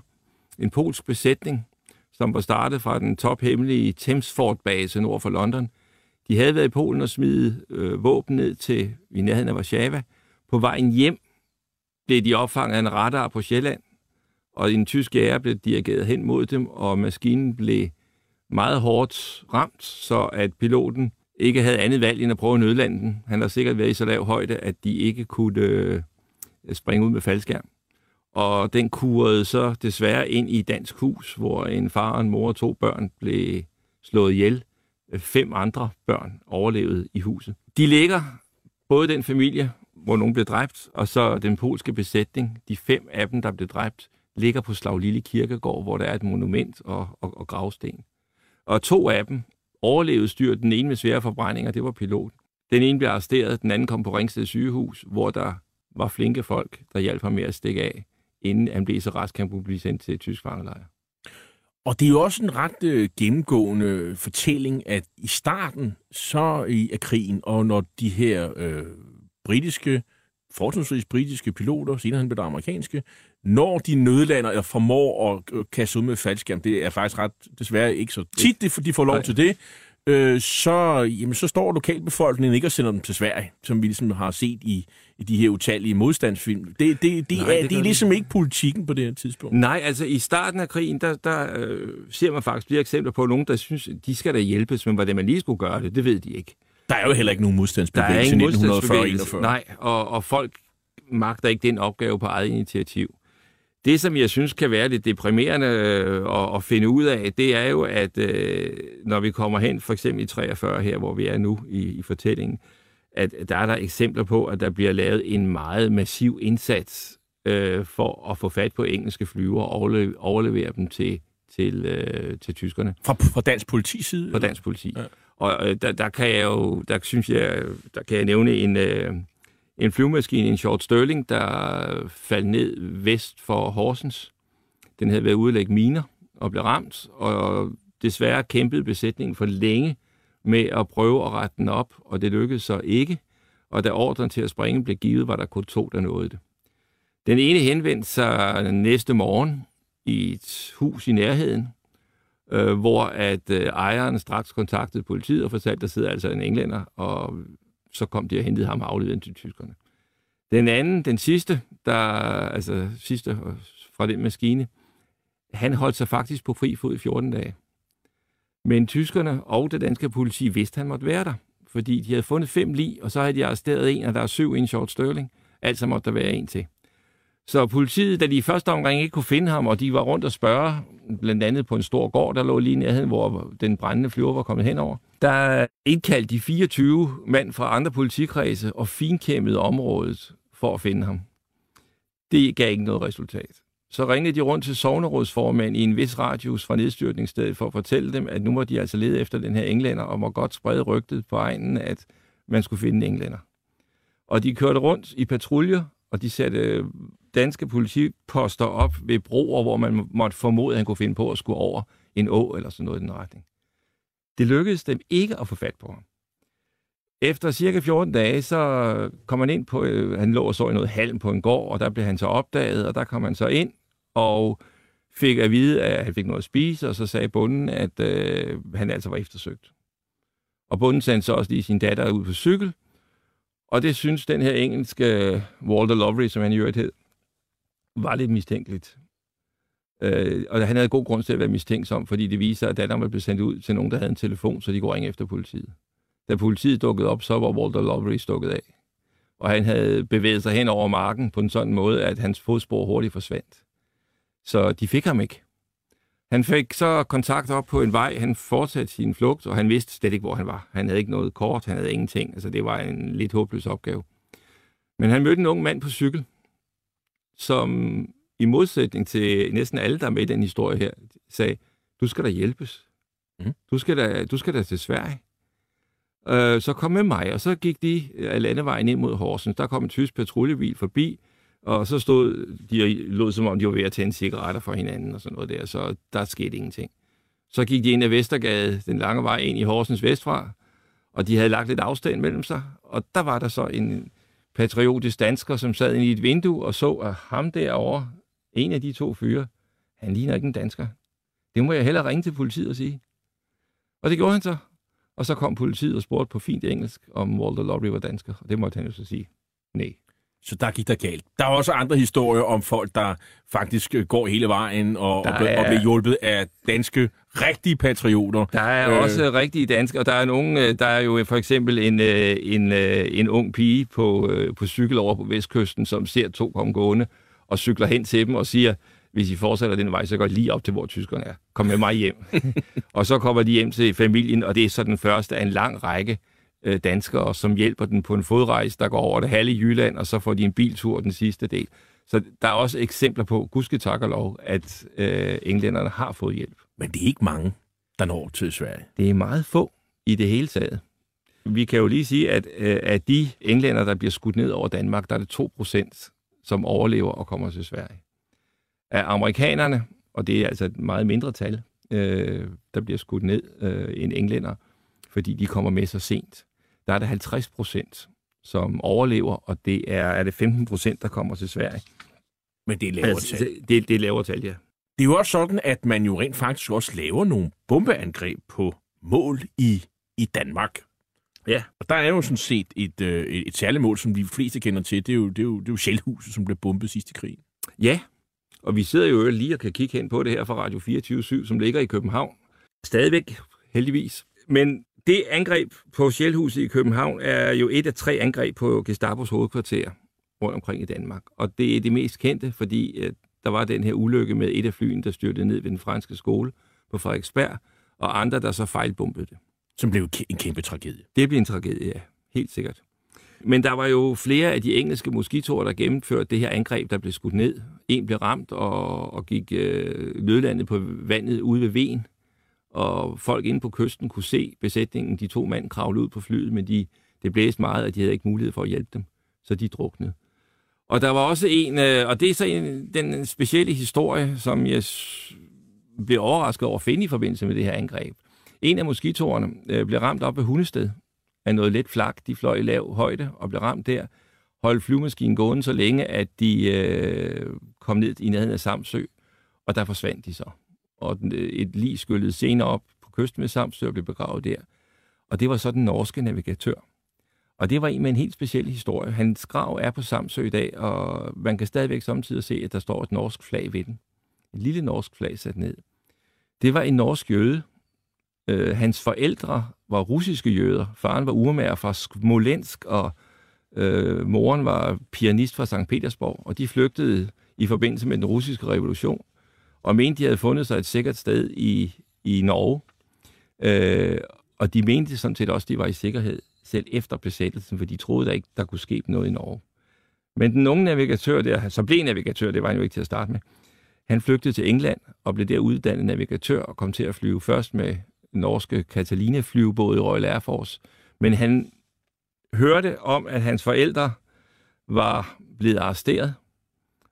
en polsk besætning, som var startet fra den tophemmelige Thamesford-base nord for London. De havde været i Polen og smidt øh, våben ned til i nærheden af Warszawa. På vejen hjem blev de opfanget af en radar på Sjælland, og en tysk ære blev dirigeret hen mod dem, og maskinen blev meget hårdt ramt, så at piloten ikke havde andet valg end at prøve at nødlande den. Han har sikkert været i så lav højde, at de ikke kunne øh, springe ud med faldskærm. Og den kurede så desværre ind i et dansk hus, hvor en far, en mor og to børn blev slået ihjel. Fem andre børn overlevede i huset. De ligger, både den familie, hvor nogen blev dræbt, og så den polske besætning, de fem af dem, der blev dræbt, ligger på Slag Lille Kirkegård, hvor der er et monument og, og, og gravsten. Og to af dem overlevede styrt, Den ene med svære forbrændinger, det var pilot. Den ene blev arresteret, den anden kom på Ringsted sygehus, hvor der var flinke folk, der hjalp ham med at stikke af, inden han blev så rask, han kunne blive sendt til et tysk fangelejr. Og det er jo også en ret øh, gennemgående fortælling, at i starten så i af krigen, og når de her øh, britiske, fortrinsvis britiske piloter, senere han blev der amerikanske, når de nødlander eller formår at øh, kaste ud med faldskærm, det er faktisk ret desværre ikke så tit, det, de får lov Nej. til det, øh, så, jamen, så står lokalbefolkningen ikke og sender dem til Sverige, som vi ligesom har set i, i de her utallige modstandsfilm. Det, det, det, Nej, er, det, det er ligesom ikke politikken på det her tidspunkt. Nej, altså i starten af krigen, der, der øh, ser man faktisk flere eksempler på nogen, der synes, de skal da hjælpes, men hvordan man lige skulle gøre det, det ved de ikke. Der er jo heller ikke nogen modstandsbevægelse i 1941. Nej, og, og folk magter ikke den opgave på eget initiativ. Det, som jeg synes kan være lidt deprimerende øh, at, at finde ud af, det er jo, at øh, når vi kommer hen, for eksempel i 43 her, hvor vi er nu i, i fortællingen, at der er der eksempler på, at der bliver lavet en meget massiv indsats øh, for at få fat på engelske flyver og overlevere, overlevere dem til, til, øh, til tyskerne. Fra, fra dansk politi side? Fra dansk politi. Ja. Og øh, der, der kan jeg jo, der synes jeg, der kan jeg nævne en... Øh, en flyvemaskine, en Short Sterling, der faldt ned vest for Horsens. Den havde været ude at lægge miner og blev ramt, og desværre kæmpede besætningen for længe med at prøve at rette den op, og det lykkedes så ikke. Og da ordren til at springe blev givet, var der kun to, der nåede det. Den ene henvendte sig næste morgen i et hus i nærheden, øh, hvor at øh, ejeren straks kontaktede politiet og fortalte, at der sidder altså en englænder, og så kom de og hentede ham afleveret til tyskerne. Den anden, den sidste, der, altså sidste øh, fra den maskine, han holdt sig faktisk på fri fod i 14 dage. Men tyskerne og det danske politi vidste, at han måtte være der, fordi de havde fundet fem lig, og så havde de arresteret en, og der er syv i en short Sterling. Altså måtte der være en til. Så politiet, da de i første omgang ikke kunne finde ham, og de var rundt og spørge, blandt andet på en stor gård, der lå lige nærheden, hvor den brændende flyver var kommet henover, der indkaldte de 24 mand fra andre politikredse og finkæmmede området for at finde ham. Det gav ikke noget resultat. Så ringede de rundt til sovnerådsformand i en vis radius fra nedstyrtningsstedet for at fortælle dem, at nu må de altså lede efter den her englænder, og må godt sprede rygtet på egnen, at man skulle finde en englænder. Og de kørte rundt i patruljer, og de satte danske politiposter op ved broer, hvor man måtte formode, at han kunne finde på at skulle over en å eller sådan noget i den retning. Det lykkedes dem ikke at få fat på ham. Efter cirka 14 dage, så kom han ind på, øh, han lå og så i noget halm på en gård, og der blev han så opdaget, og der kom han så ind, og fik at vide, at han fik noget at spise, og så sagde bunden, at øh, han altså var eftersøgt. Og bunden sendte så også lige sin datter ud på cykel, og det synes den her engelske Walter Lovery, som han i øvrigt hed, var lidt mistænkeligt. Øh, og han havde god grund til at være mistænksom, fordi det viser, at datteren blev sendt ud til nogen, der havde en telefon, så de går ringe efter politiet. Da politiet dukkede op, så var Walter Lovery stukket af. Og han havde bevæget sig hen over marken på en sådan måde, at hans fodspor hurtigt forsvandt. Så de fik ham ikke. Han fik så kontakt op på en vej, han fortsatte sin flugt, og han vidste slet ikke, hvor han var. Han havde ikke noget kort, han havde ingenting. Altså, det var en lidt håbløs opgave. Men han mødte en ung mand på cykel, som i modsætning til næsten alle, der er med i den historie her, sagde, du skal da hjælpes. Mm. Du, skal da, du skal da til Sverige. Øh, så kom med mig, og så gik de af landevejen ind mod Horsens. Der kom en tysk patruljebil forbi, og så stod de og lod, som om de var ved at tænde cigaretter for hinanden og sådan noget der, så der skete ingenting. Så gik de ind ad Vestergade, den lange vej ind i Horsens vestfra, og de havde lagt lidt afstand mellem sig, og der var der så en patriotisk dansker, som sad i et vindue og så, at ham derovre, en af de to fyre, han ligner ikke en dansker. Det må jeg hellere ringe til politiet og sige. Og det gjorde han så. Og så kom politiet og spurgte på fint engelsk, om Walter Lowry var dansker. Og det måtte han jo så sige, nej. Så der gik der galt. Der er også andre historier om folk, der faktisk øh, går hele vejen og, og, er... og bliver hjulpet af danske rigtige patrioter. Der er øh... også rigtige danske, og der er nogen, øh, der er jo for eksempel en, øh, en, en ung pige på, på cykel over på vestkysten, som ser to komme gående og cykler hen til dem og siger, hvis I fortsætter den vej, så går lige op til, hvor tyskerne er. Kom med mig hjem. og så kommer de hjem til familien, og det er så den første af en lang række øh, danskere, som hjælper den på en fodrejse, der går over det halve Jylland, og så får de en biltur den sidste del. Så der er også eksempler på, gudske tak og lov, at øh, englænderne har fået hjælp. Men det er ikke mange, der når til Sverige. Det er meget få i det hele taget. Vi kan jo lige sige, at øh, af de englænder, der bliver skudt ned over Danmark, der er det 2 procent, som overlever og kommer til Sverige. Af amerikanerne, og det er altså et meget mindre tal, øh, der bliver skudt ned øh, end englænder, fordi de kommer med så sent der er det 50 procent, som overlever, og det er, er det 15 procent, der kommer til Sverige. Men det er lavere altså, tal. Det, det er lavere tal, ja. Det er jo også sådan, at man jo rent faktisk også laver nogle bombeangreb på mål i, i Danmark. Ja. Og der er jo sådan set et, øh, et, et særligt mål, som de fleste kender til. Det er jo, det er jo, det er jo Sjælhuset, som blev bombet sidst i krigen. Ja, og vi sidder jo lige og kan kigge hen på det her fra Radio 24 som ligger i København. Stadigvæk, heldigvis. Men det angreb på Sjælhuset i København er jo et af tre angreb på Gestapos hovedkvarter rundt omkring i Danmark. Og det er det mest kendte, fordi at der var den her ulykke med et af flyene, der styrtede ned ved den franske skole på Frederiksberg, og andre, der så fejlbombede det. Som blev en kæmpe tragedie. Det blev en tragedie, ja. Helt sikkert. Men der var jo flere af de engelske moskitorer, der gennemførte det her angreb, der blev skudt ned. En blev ramt og, og gik øh, nødlandet på vandet ude ved Ven og folk inde på kysten kunne se besætningen, de to mænd kravle ud på flyet, men de, det blæste meget, og de havde ikke mulighed for at hjælpe dem, så de druknede. Og der var også en, øh, og det er så en, den specielle historie, som jeg blev overrasket over at finde i forbindelse med det her angreb. En af moskitorerne øh, blev ramt op ved Hundested af noget let flak. De fløj i lav højde og blev ramt der. Holdt flyvemaskinen gående så længe, at de øh, kom ned i nærheden af Samsø, og der forsvandt de så. Og øh, et lig skyllede senere op på kysten ved Samsø og blev begravet der. Og det var så den norske navigatør. Og det var en med en helt speciel historie. Hans grav er på Samsø i dag, og man kan stadigvæk samtidig se, at der står et norsk flag ved den. Et lille norsk flag sat ned. Det var en norsk jøde. Øh, hans forældre var russiske jøder. Faren var urmager fra Smolensk, og øh, moren var pianist fra St. Petersborg. Og de flygtede i forbindelse med den russiske revolution, og mente, de havde fundet sig et sikkert sted i, i Norge. Øh, og de mente sådan set også, at de var i sikkerhed selv efter besættelsen, for de troede der ikke, der kunne ske noget i Norge. Men den unge navigatør der, som blev navigatør, det var han jo ikke til at starte med, han flygtede til England og blev der uddannet navigatør og kom til at flyve først med norske Catalina flyvebåd i Royal Air Force. Men han hørte om, at hans forældre var blevet arresteret,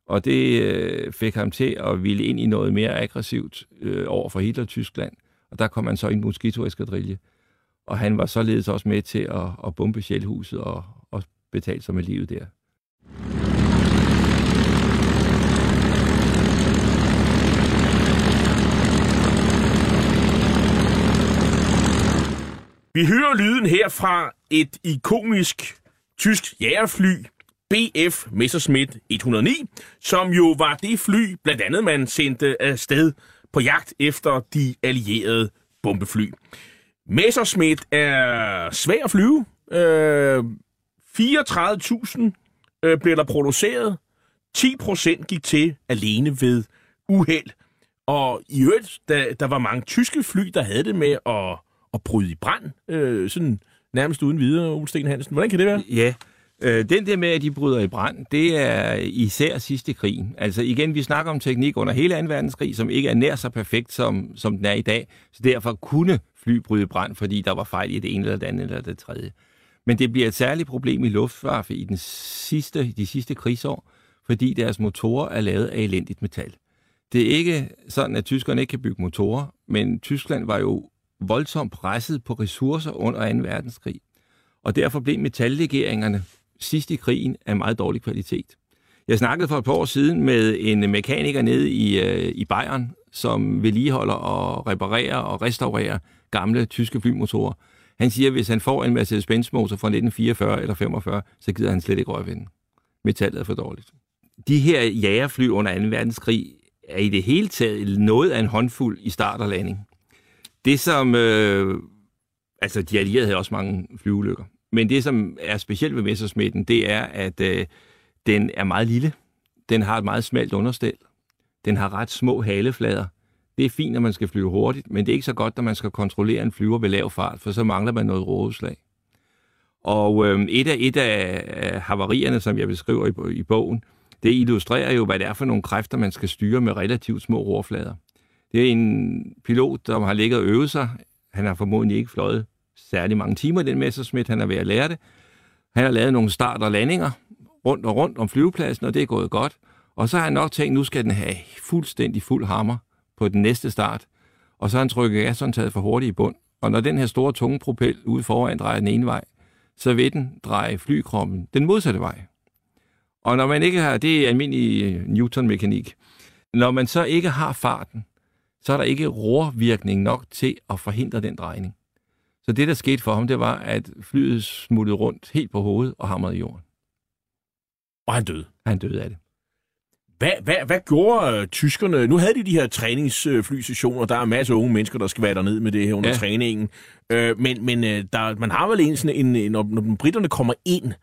og det øh, fik ham til at ville ind i noget mere aggressivt øh, over for Hitler-Tyskland. Og der kom han så i en moskitoeskadrille. Og han var således også med til at, at bombe Sjælhuset og, og betale sig med livet der. Vi hører lyden her fra et ikonisk tysk jægerfly, BF Messerschmitt 109, som jo var det fly, blandt andet man sendte afsted på jagt efter de allierede bombefly. Messerschmitt er svær at flyve. Øh, 34.000 øh, blev der produceret. 10 procent gik til alene ved uheld. Og i øvrigt, der, der var mange tyske fly, der havde det med at, at bryde i brand. Øh, sådan nærmest uden videre, Ulsten Hansen. Hvordan kan det være? Ja, øh, den der med, at de bryder i brand, det er især sidste krig. Altså igen, vi snakker om teknik under hele 2. verdenskrig, som ikke er nær så perfekt, som, som den er i dag. Så derfor kunne fly bryde i brand, fordi der var fejl i det ene eller det andet eller det tredje. Men det bliver et særligt problem i luftfart i den sidste, de sidste krigsår, fordi deres motorer er lavet af elendigt metal. Det er ikke sådan, at tyskerne ikke kan bygge motorer, men Tyskland var jo voldsomt presset på ressourcer under 2. verdenskrig. Og derfor blev metallegeringerne sidst i krigen af meget dårlig kvalitet. Jeg snakkede for et par år siden med en mekaniker nede i, øh, i Bayern, som vedligeholder og reparerer og restaurerer gamle tyske flymotorer. Han siger, at hvis han får en Mercedes-Benz motor fra 1944 eller 45, så gider han slet ikke røre ved den. Metallet er for dårligt. De her jagerfly under 2. verdenskrig er i det hele taget noget af en håndfuld i start og landing. Det som... Øh, altså, de allierede havde også mange flyulykker. Men det, som er specielt ved Messersmitten, det er, at øh, den er meget lille. Den har et meget smalt understel. Den har ret små haleflader. Det er fint, når man skal flyve hurtigt, men det er ikke så godt, når man skal kontrollere en flyver ved lav fart, for så mangler man noget rådslag. Og øh, et, af, et af havarierne, som jeg beskriver i, i bogen, det illustrerer jo, hvad det er for nogle kræfter, man skal styre med relativt små rorflader. Det er en pilot, der har ligget og øvet sig. Han har formodentlig ikke fløjet særlig mange timer i den Messerschmidt, Han er ved at lære det. Han har lavet nogle start- og landinger rundt og rundt om flyvepladsen, og det er gået godt. Og så har han nok tænkt, nu skal den have fuldstændig fuld hammer på den næste start. Og så har han trykket gashåndtaget for hurtigt i bund. Og når den her store tunge propel ude foran drejer den ene vej, så vil den dreje flykroppen den modsatte vej. Og når man ikke har, det er almindelig øh, Newton-mekanik, når man så ikke har farten, så er der ikke rorvirkning nok til at forhindre den drejning. Så det, der skete for ham, det var, at flyet smuttede rundt helt på hovedet og hamrede i jorden. Og han døde. Han døde af det. Hvad, hvad, hvad gjorde øh, tyskerne? Nu havde de de her træningsflystationer, der er masser af unge mennesker, der skal være dernede med det her under ja. træningen. Øh, men men øh, der, man har vel en sådan en, en når, når britterne kommer ind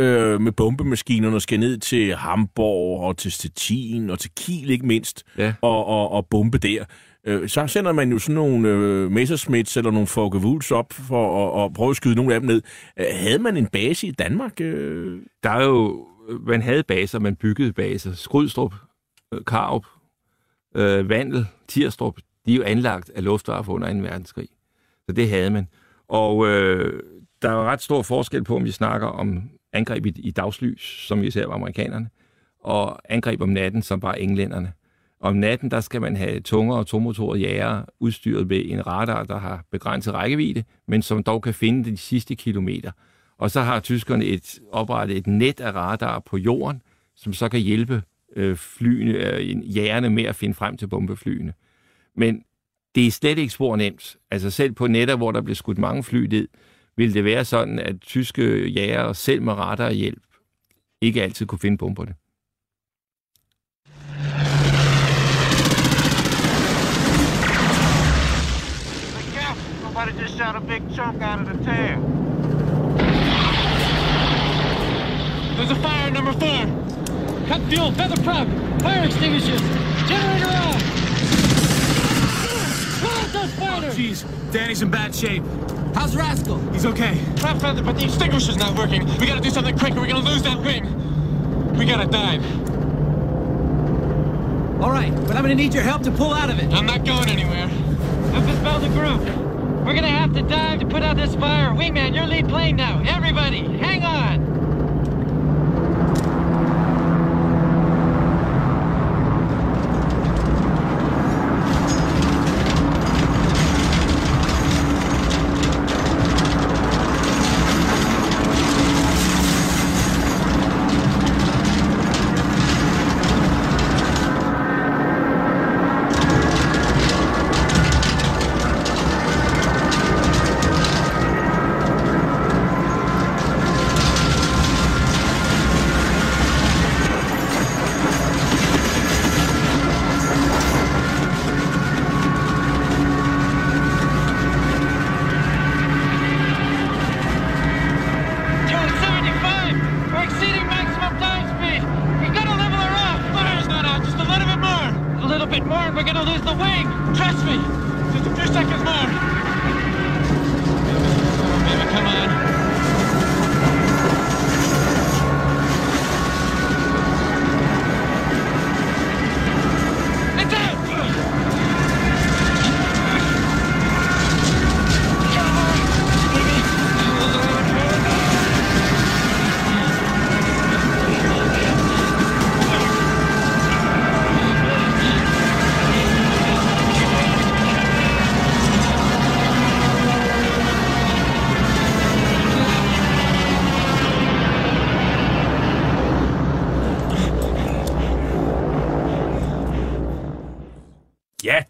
øh, med bombemaskinerne og skal ned til Hamburg og til Stettin og til Kiel ikke mindst, ja. og, og, og bombe der. Øh, så sender man jo sådan nogle øh, Messerschmitts eller nogle Focke Wulfs op for at, at prøve at skyde nogle af dem ned. Øh, havde man en base i Danmark? Øh? Der er jo man havde baser, man byggede baser. Skrydstrup, øh, Karup, øh, Vandel, Tirstrup, de er jo anlagt af luftwaffe under 2. verdenskrig. Så det havde man. Og øh, der er ret stor forskel på, om vi snakker om angreb i, i dagslys, som vi ser var amerikanerne, og angreb om natten, som bare englænderne. Om natten, der skal man have tungere og tomotorede jæger udstyret med en radar, der har begrænset rækkevidde, men som dog kan finde de sidste kilometer. Og så har tyskerne et, oprettet et net af radar på jorden, som så kan hjælpe øh, flyene, øh, jægerne med at finde frem til bombeflyene. Men det er slet ikke spor nemt. Altså selv på netter, hvor der bliver skudt mange fly ned, vil det være sådan, at tyske jæger selv med radarhjælp ikke altid kunne finde bomberne. Chunk out of the tail. There's a fire, number four. Cut fuel, feather prop, fire extinguishers, generator off. Pull out those fighters! Oh, jeez, Danny's in bad shape. How's Rascal? He's okay. Prop feather, but the extinguisher's not working. We gotta do something quick or we're gonna lose that wing. We gotta dive. All right, but I'm gonna need your help to pull out of it. I'm not going anywhere. I've dispelled the group. We're gonna have to dive to put out this fire. Wingman, your lead plane now. Everybody, hang on!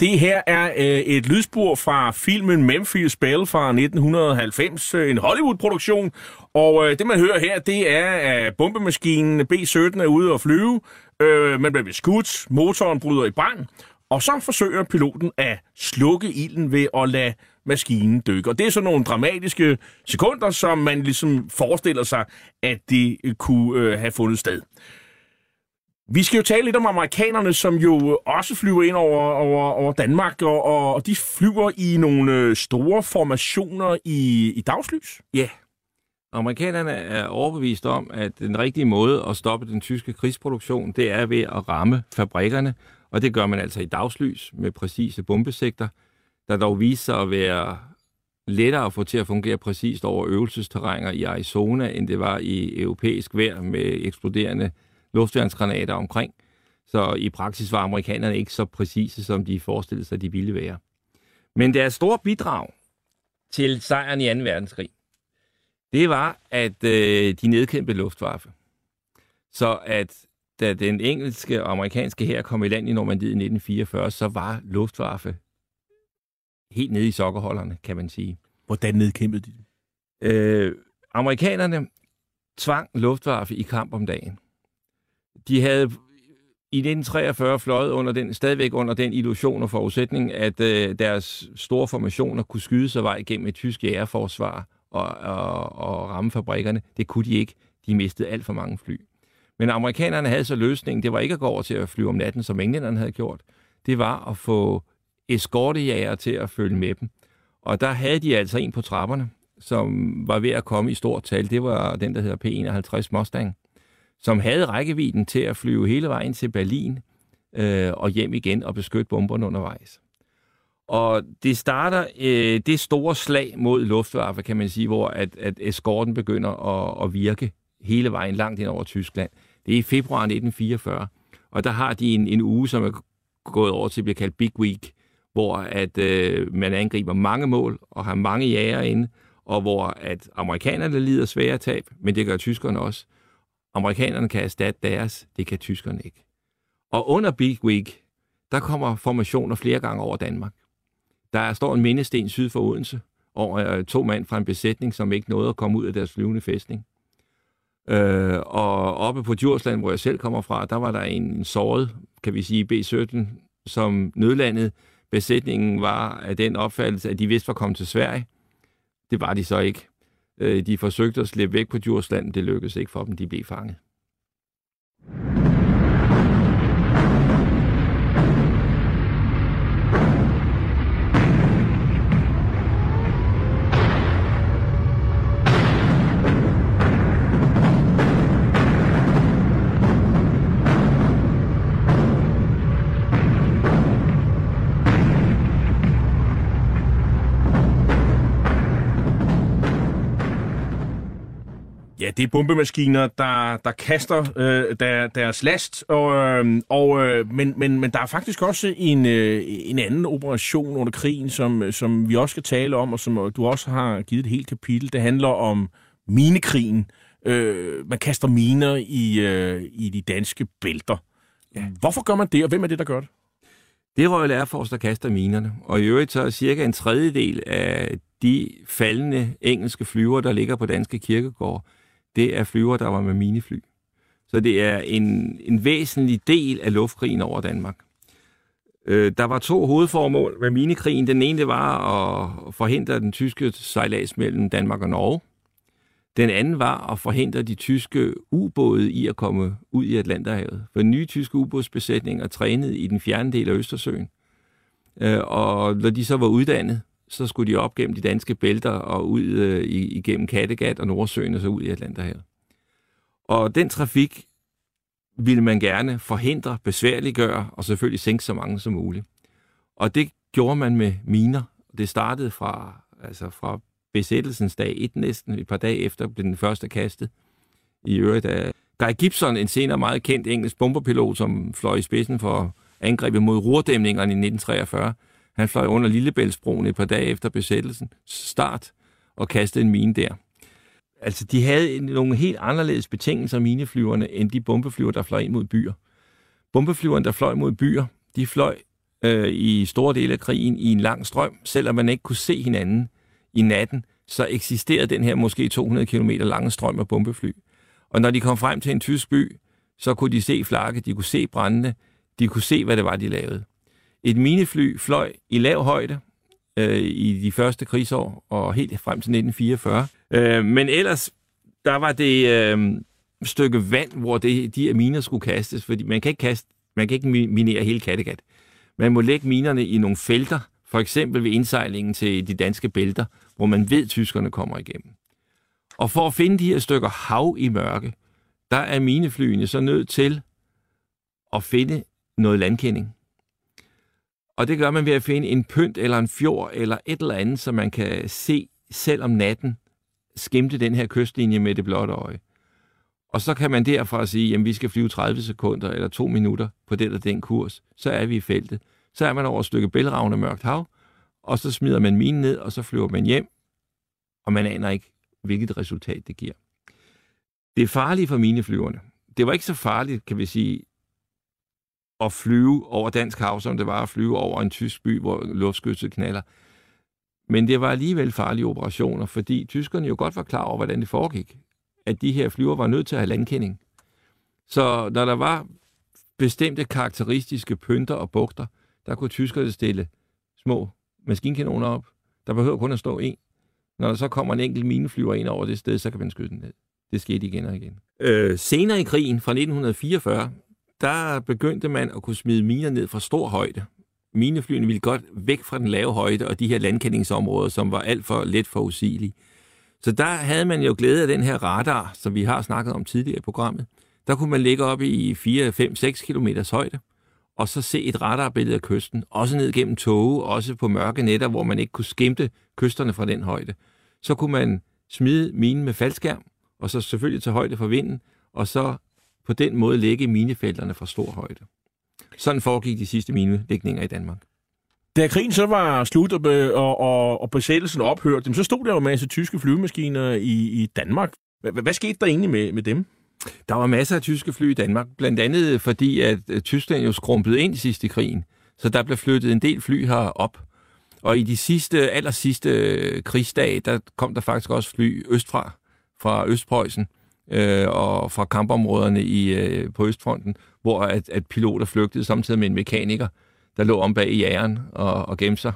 Det her er øh, et lydspor fra filmen Memphis Belle fra 1990, øh, en Hollywood-produktion. Og øh, det, man hører her, det er, at bombemaskinen B-17 er ude og flyve. Øh, man bliver beskudt, motoren bryder i brand, og så forsøger piloten at slukke ilden ved at lade maskinen dykke. Og det er sådan nogle dramatiske sekunder, som man ligesom forestiller sig, at det kunne øh, have fundet sted. Vi skal jo tale lidt om amerikanerne, som jo også flyver ind over, over, over Danmark, og, og de flyver i nogle øh, store formationer i, i dagslys. Ja, amerikanerne er overbevist om, at den rigtige måde at stoppe den tyske krigsproduktion, det er ved at ramme fabrikkerne, og det gør man altså i dagslys med præcise bombesigter, der dog viser sig at være lettere at få til at fungere præcist over øvelsesterrænger i Arizona, end det var i europæisk vejr med eksploderende luftværnsgranater omkring. Så i praksis var amerikanerne ikke så præcise, som de forestillede sig, de ville være. Men deres store bidrag til sejren i 2. verdenskrig, det var, at øh, de nedkæmpede Luftwaffe. Så at da den engelske og amerikanske her kom i land i Normandiet i 1944, så var Luftwaffe helt nede i sokkerholderne, kan man sige. Hvordan nedkæmpede de det? Øh, amerikanerne tvang Luftwaffe i kamp om dagen. De havde i 1943 fløjet under den, stadigvæk under den illusion og forudsætning, at øh, deres store formationer kunne skyde sig vej gennem et tysk jægerforsvar og, og, og ramme fabrikkerne. Det kunne de ikke. De mistede alt for mange fly. Men amerikanerne havde så løsningen, det var ikke at gå over til at flyve om natten, som englænderne havde gjort. Det var at få eskortejæger til at følge med dem. Og der havde de altså en på trapperne, som var ved at komme i stort tal. Det var den, der hedder P-51 Mustang, som havde rækkevidden til at flyve hele vejen til Berlin øh, og hjem igen og beskytte bomberne undervejs. Og det starter øh, det store slag mod Luftwaffe, kan man sige, hvor at, at eskorten begynder at, at virke hele vejen langt ind over Tyskland. Det er i februar 1944, og der har de en, en uge, som er gået over til at blive kaldt Big Week, hvor at øh, man angriber mange mål og har mange jæger inde, og hvor at amerikanerne lider svære tab, men det gør tyskerne også. Amerikanerne kan erstatte deres, det kan tyskerne ikke. Og under Big Week, der kommer formationer flere gange over Danmark. Der står en mindesten syd for Odense, over øh, to mand fra en besætning, som ikke nåede at komme ud af deres flyvende fæstning. Øh, og oppe på Djursland, hvor jeg selv kommer fra, der var der en såret, kan vi sige, B-17, som nødlandet. Besætningen var af den opfattelse, at de vidste var kommet til Sverige. Det var de så ikke. Øh, de forsøgte at slippe væk på Djursland. Det lykkedes ikke for dem. De blev fanget. Det er bombemaskiner, der, der kaster øh, der, deres last, og, øh, og, øh, men, men, men der er faktisk også en, øh, en anden operation under krigen, som, som vi også skal tale om, og som du også har givet et helt kapitel. Det handler om minekrigen. Øh, man kaster miner i, øh, i de danske bælter. Ja. Hvorfor gør man det, og hvem er det, der gør det? Det er Royal Air Force, der kaster minerne, og i øvrigt så er cirka en tredjedel af de faldende engelske flyver, der ligger på danske kirkegårde, det er flyver, der var med minefly. Så det er en, en væsentlig del af luftkrigen over Danmark. Øh, der var to hovedformål med minikrigen. Den ene var at forhindre den tyske sejlads mellem Danmark og Norge. Den anden var at forhindre de tyske ubåde i at komme ud i Atlanterhavet. For nye tyske ubådsbesætninger trænede i den fjerne del af Østersøen. Øh, og når de så var uddannet, så skulle de op gennem de danske bælter og ud øh, igennem Kattegat og Nordsøen og så ud i Atlanterhavet. Og den trafik ville man gerne forhindre, besværliggøre og selvfølgelig sænke så mange som muligt. Og det gjorde man med miner. Det startede fra, altså fra besættelsens dag et næsten, et par dage efter blev den første kastet. I øvrigt af Guy Gibson, en senere meget kendt engelsk bomberpilot, som fløj i spidsen for angrebet mod rurdæmningerne i 1943, han fløj under Lillebæltsbroen et par dage efter besættelsen start og kastede en mine der. Altså, de havde nogle helt anderledes betingelser, mineflyverne, end de bombeflyver, der fløj ind mod byer. Bombeflyverne, der fløj mod byer, de fløj øh, i store dele af krigen i en lang strøm, selvom man ikke kunne se hinanden i natten, så eksisterede den her måske 200 km lange strøm af bombefly. Og når de kom frem til en tysk by, så kunne de se flakke, de kunne se brændende, de kunne se, hvad det var, de lavede. Et minefly fløj i lav højde øh, i de første krigsår og helt frem til 1944. Øh, men ellers, der var det øh, stykke vand, hvor det, de her miner skulle kastes, fordi man kan ikke, kaste, man kan ikke minere hele Kattegat. Man må lægge minerne i nogle felter, for eksempel ved indsejlingen til de danske bælter, hvor man ved, at tyskerne kommer igennem. Og for at finde de her stykker hav i mørke, der er mineflyene så nødt til at finde noget landkending. Og det gør man ved at finde en pynt eller en fjord eller et eller andet, så man kan se selv om natten skimte den her kystlinje med det blotte øje. Og så kan man derfra sige, at vi skal flyve 30 sekunder eller to minutter på den og den kurs. Så er vi i feltet. Så er man over et stykke bælragende mørkt hav, og så smider man minen ned, og så flyver man hjem, og man aner ikke, hvilket resultat det giver. Det er farligt for mineflyverne. Det var ikke så farligt, kan vi sige, at flyve over dansk hav, som det var at flyve over en tysk by, hvor luftskytset knaller. Men det var alligevel farlige operationer, fordi tyskerne jo godt var klar over, hvordan det foregik. At de her flyver var nødt til at have landkending. Så når der var bestemte karakteristiske pynter og bugter, der kunne tyskerne stille små maskinkanoner op. Der behøver kun at stå en. Når der så kommer en enkelt mineflyver ind over det sted, så kan man skyde den ned. Det skete igen og igen. Øh, senere i krigen fra 1944, der begyndte man at kunne smide miner ned fra stor højde. Mineflyene ville godt væk fra den lave højde og de her landkendingsområder, som var alt for let for usigelige. Så der havde man jo glæde af den her radar, som vi har snakket om tidligere i programmet. Der kunne man ligge op i 4, 5, 6 km højde, og så se et radarbillede af kysten, også ned gennem tåge, også på mørke nætter, hvor man ikke kunne skimte kysterne fra den højde. Så kunne man smide minen med faldskærm, og så selvfølgelig tage højde for vinden, og så på den måde lægge minefelterne fra stor højde. Sådan foregik de sidste minelægninger i Danmark. Da krigen så var slut og, og, og, og besættelsen ophørt, så stod der jo en masse tyske flyvemaskiner i, i Danmark. Hvad, hvad skete der egentlig med, med dem? Der var masser af tyske fly i Danmark, blandt andet fordi, at øh, Tyskland jo skrumpede ind sidst i krigen. Så der blev flyttet en del fly herop. Og i de sidste, aller sidste øh, krigsdage, der kom der faktisk også fly østfra, fra Østpreussen øh, og fra kampområderne i, øh, på Østfronten, hvor at, at piloter flygtede samtidig med en mekaniker, der lå om bag i jæren og, og gemte sig.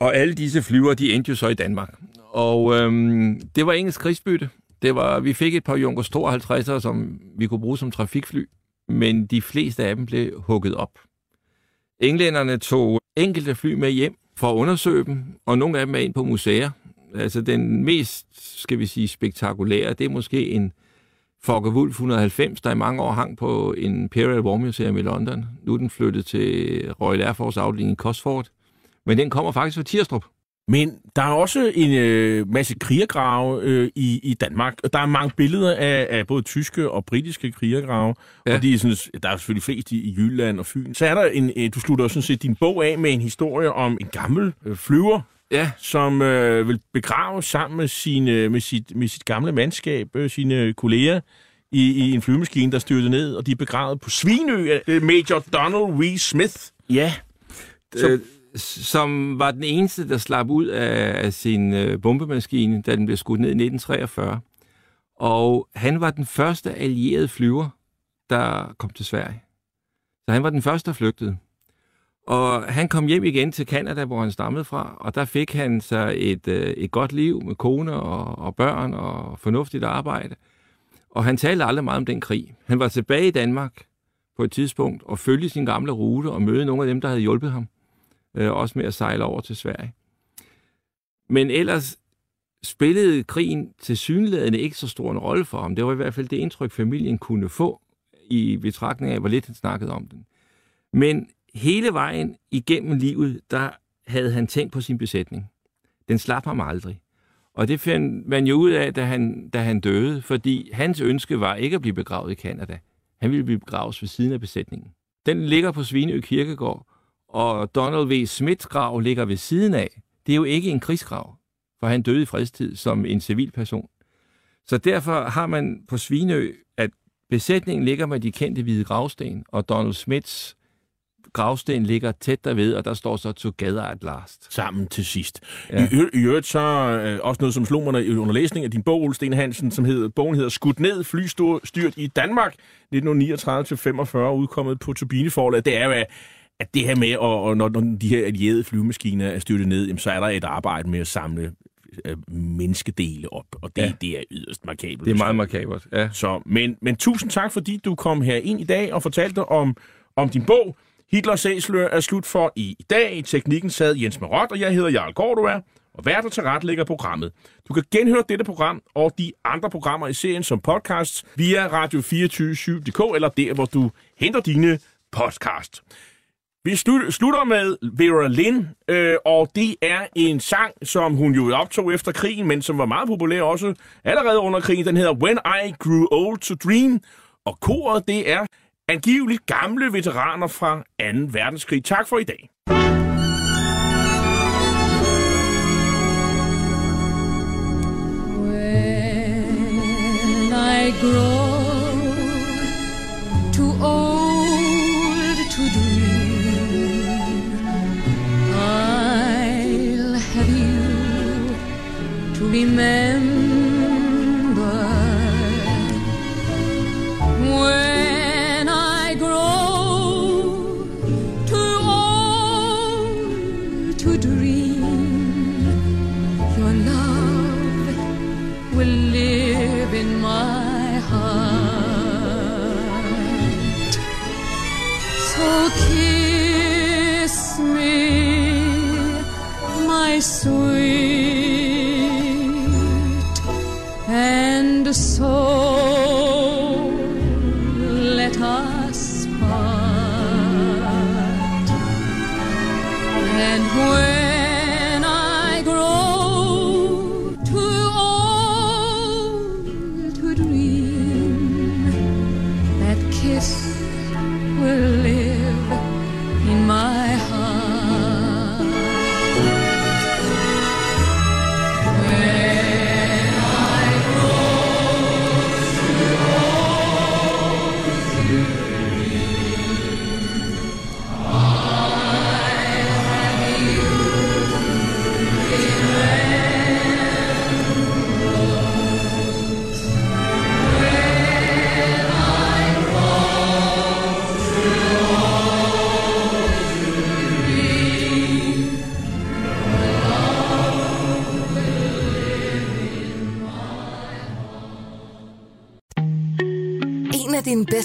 Og alle disse flyver, de endte jo så i Danmark. Og øhm, det var engelsk krigsbytte. Det var, vi fik et par Junkers 52'ere, som vi kunne bruge som trafikfly, men de fleste af dem blev hugget op. Englænderne tog enkelte fly med hjem for at undersøge dem, og nogle af dem er ind på museer. Altså den mest, skal vi sige, spektakulære, det er måske en Fokker Wulf 190, der i mange år hang på en Imperial War Museum i London. Nu er den flyttet til Royal Air Force afdeling i Cosford. Men den kommer faktisk fra Tirstrup. Men der er også en øh, masse krigergrave øh, i, i Danmark. Der er mange billeder af, af både tyske og britiske krigergrave. Ja. Og de er sådan, der er selvfølgelig flest i, i Jylland og Fyn. Så er der en, øh, du slutter sådan set din bog af med en historie om en gammel øh, flyver, ja. som øh, vil begrave sammen med, sine, med, sit, med sit gamle mandskab, øh, sine kolleger, i, i en flyvemaskine, der styrte ned, og de er begravet på Svinø af Major Donald W. Smith. Ja. Så, øh, som var den eneste, der slap ud af, af sin øh, bombemaskine, da den blev skudt ned i 1943. Og han var den første allierede flyver, der kom til Sverige. Så han var den første, der flygtede. Og han kom hjem igen til Kanada, hvor han stammede fra, og der fik han sig et, øh, et godt liv med kone og, og børn og fornuftigt arbejde. Og han talte aldrig meget om den krig. Han var tilbage i Danmark på et tidspunkt og følge sin gamle rute og møde nogle af dem, der havde hjulpet ham øh, også med at sejle over til Sverige. Men ellers spillede krigen til synlædende ikke så stor en rolle for ham. Det var i hvert fald det indtryk, familien kunne få i betragtning af, hvor lidt han snakkede om den. Men hele vejen igennem livet, der havde han tænkt på sin besætning. Den slap ham aldrig. Og det fandt man jo ud af, da han, da han døde, fordi hans ønske var ikke at blive begravet i Kanada. Han ville blive begravet ved siden af besætningen. Den ligger på Svineø Kirkegård, og Donald V. Smiths grav ligger ved siden af. Det er jo ikke en krigsgrav, for han døde i fredstid som en civil person. Så derfor har man på Svinø, at besætningen ligger med de kendte hvide gravsten, og Donald Smiths gravsten ligger tæt derved, og der står så Together at Last. Sammen til sidst. Ja. I, I øvrigt så øh, også noget, som slog mig under læsning af din bog, Sten Hansen, som hedder, bogen hedder Skudt ned, flystyrt i Danmark, 1939-45, udkommet på Turbineforlaget. Det er jo, at det her med, at, når, når de her allierede flyvemaskiner er styrtet ned, jamen, så er der et arbejde med at samle øh, menneskedele op, og det, ja. det er yderst markabelt. Det er meget markabelt, ja. Så, men, men tusind tak, fordi du kom her ind i dag og fortalte om, om din bog. Hitlers æsler er slut for i dag. I teknikken sad Jens Marot, og jeg hedder Jarl Gårdua, og værter til ret ligger programmet. Du kan genhøre dette program og de andre programmer i serien som podcasts via radio247.dk eller der, hvor du henter dine podcast. Vi slutter med Vera Lynn, øh, og det er en sang, som hun jo optog efter krigen, men som var meget populær også allerede under krigen. Den hedder When I Grew Old to Dream, og koret det er angiveligt gamle veteraner fra 2. verdenskrig. Tak for i dag. When I grow too old to dream, I'll have you to remember. So kiss me, my sweet.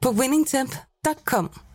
på winningtemp.com.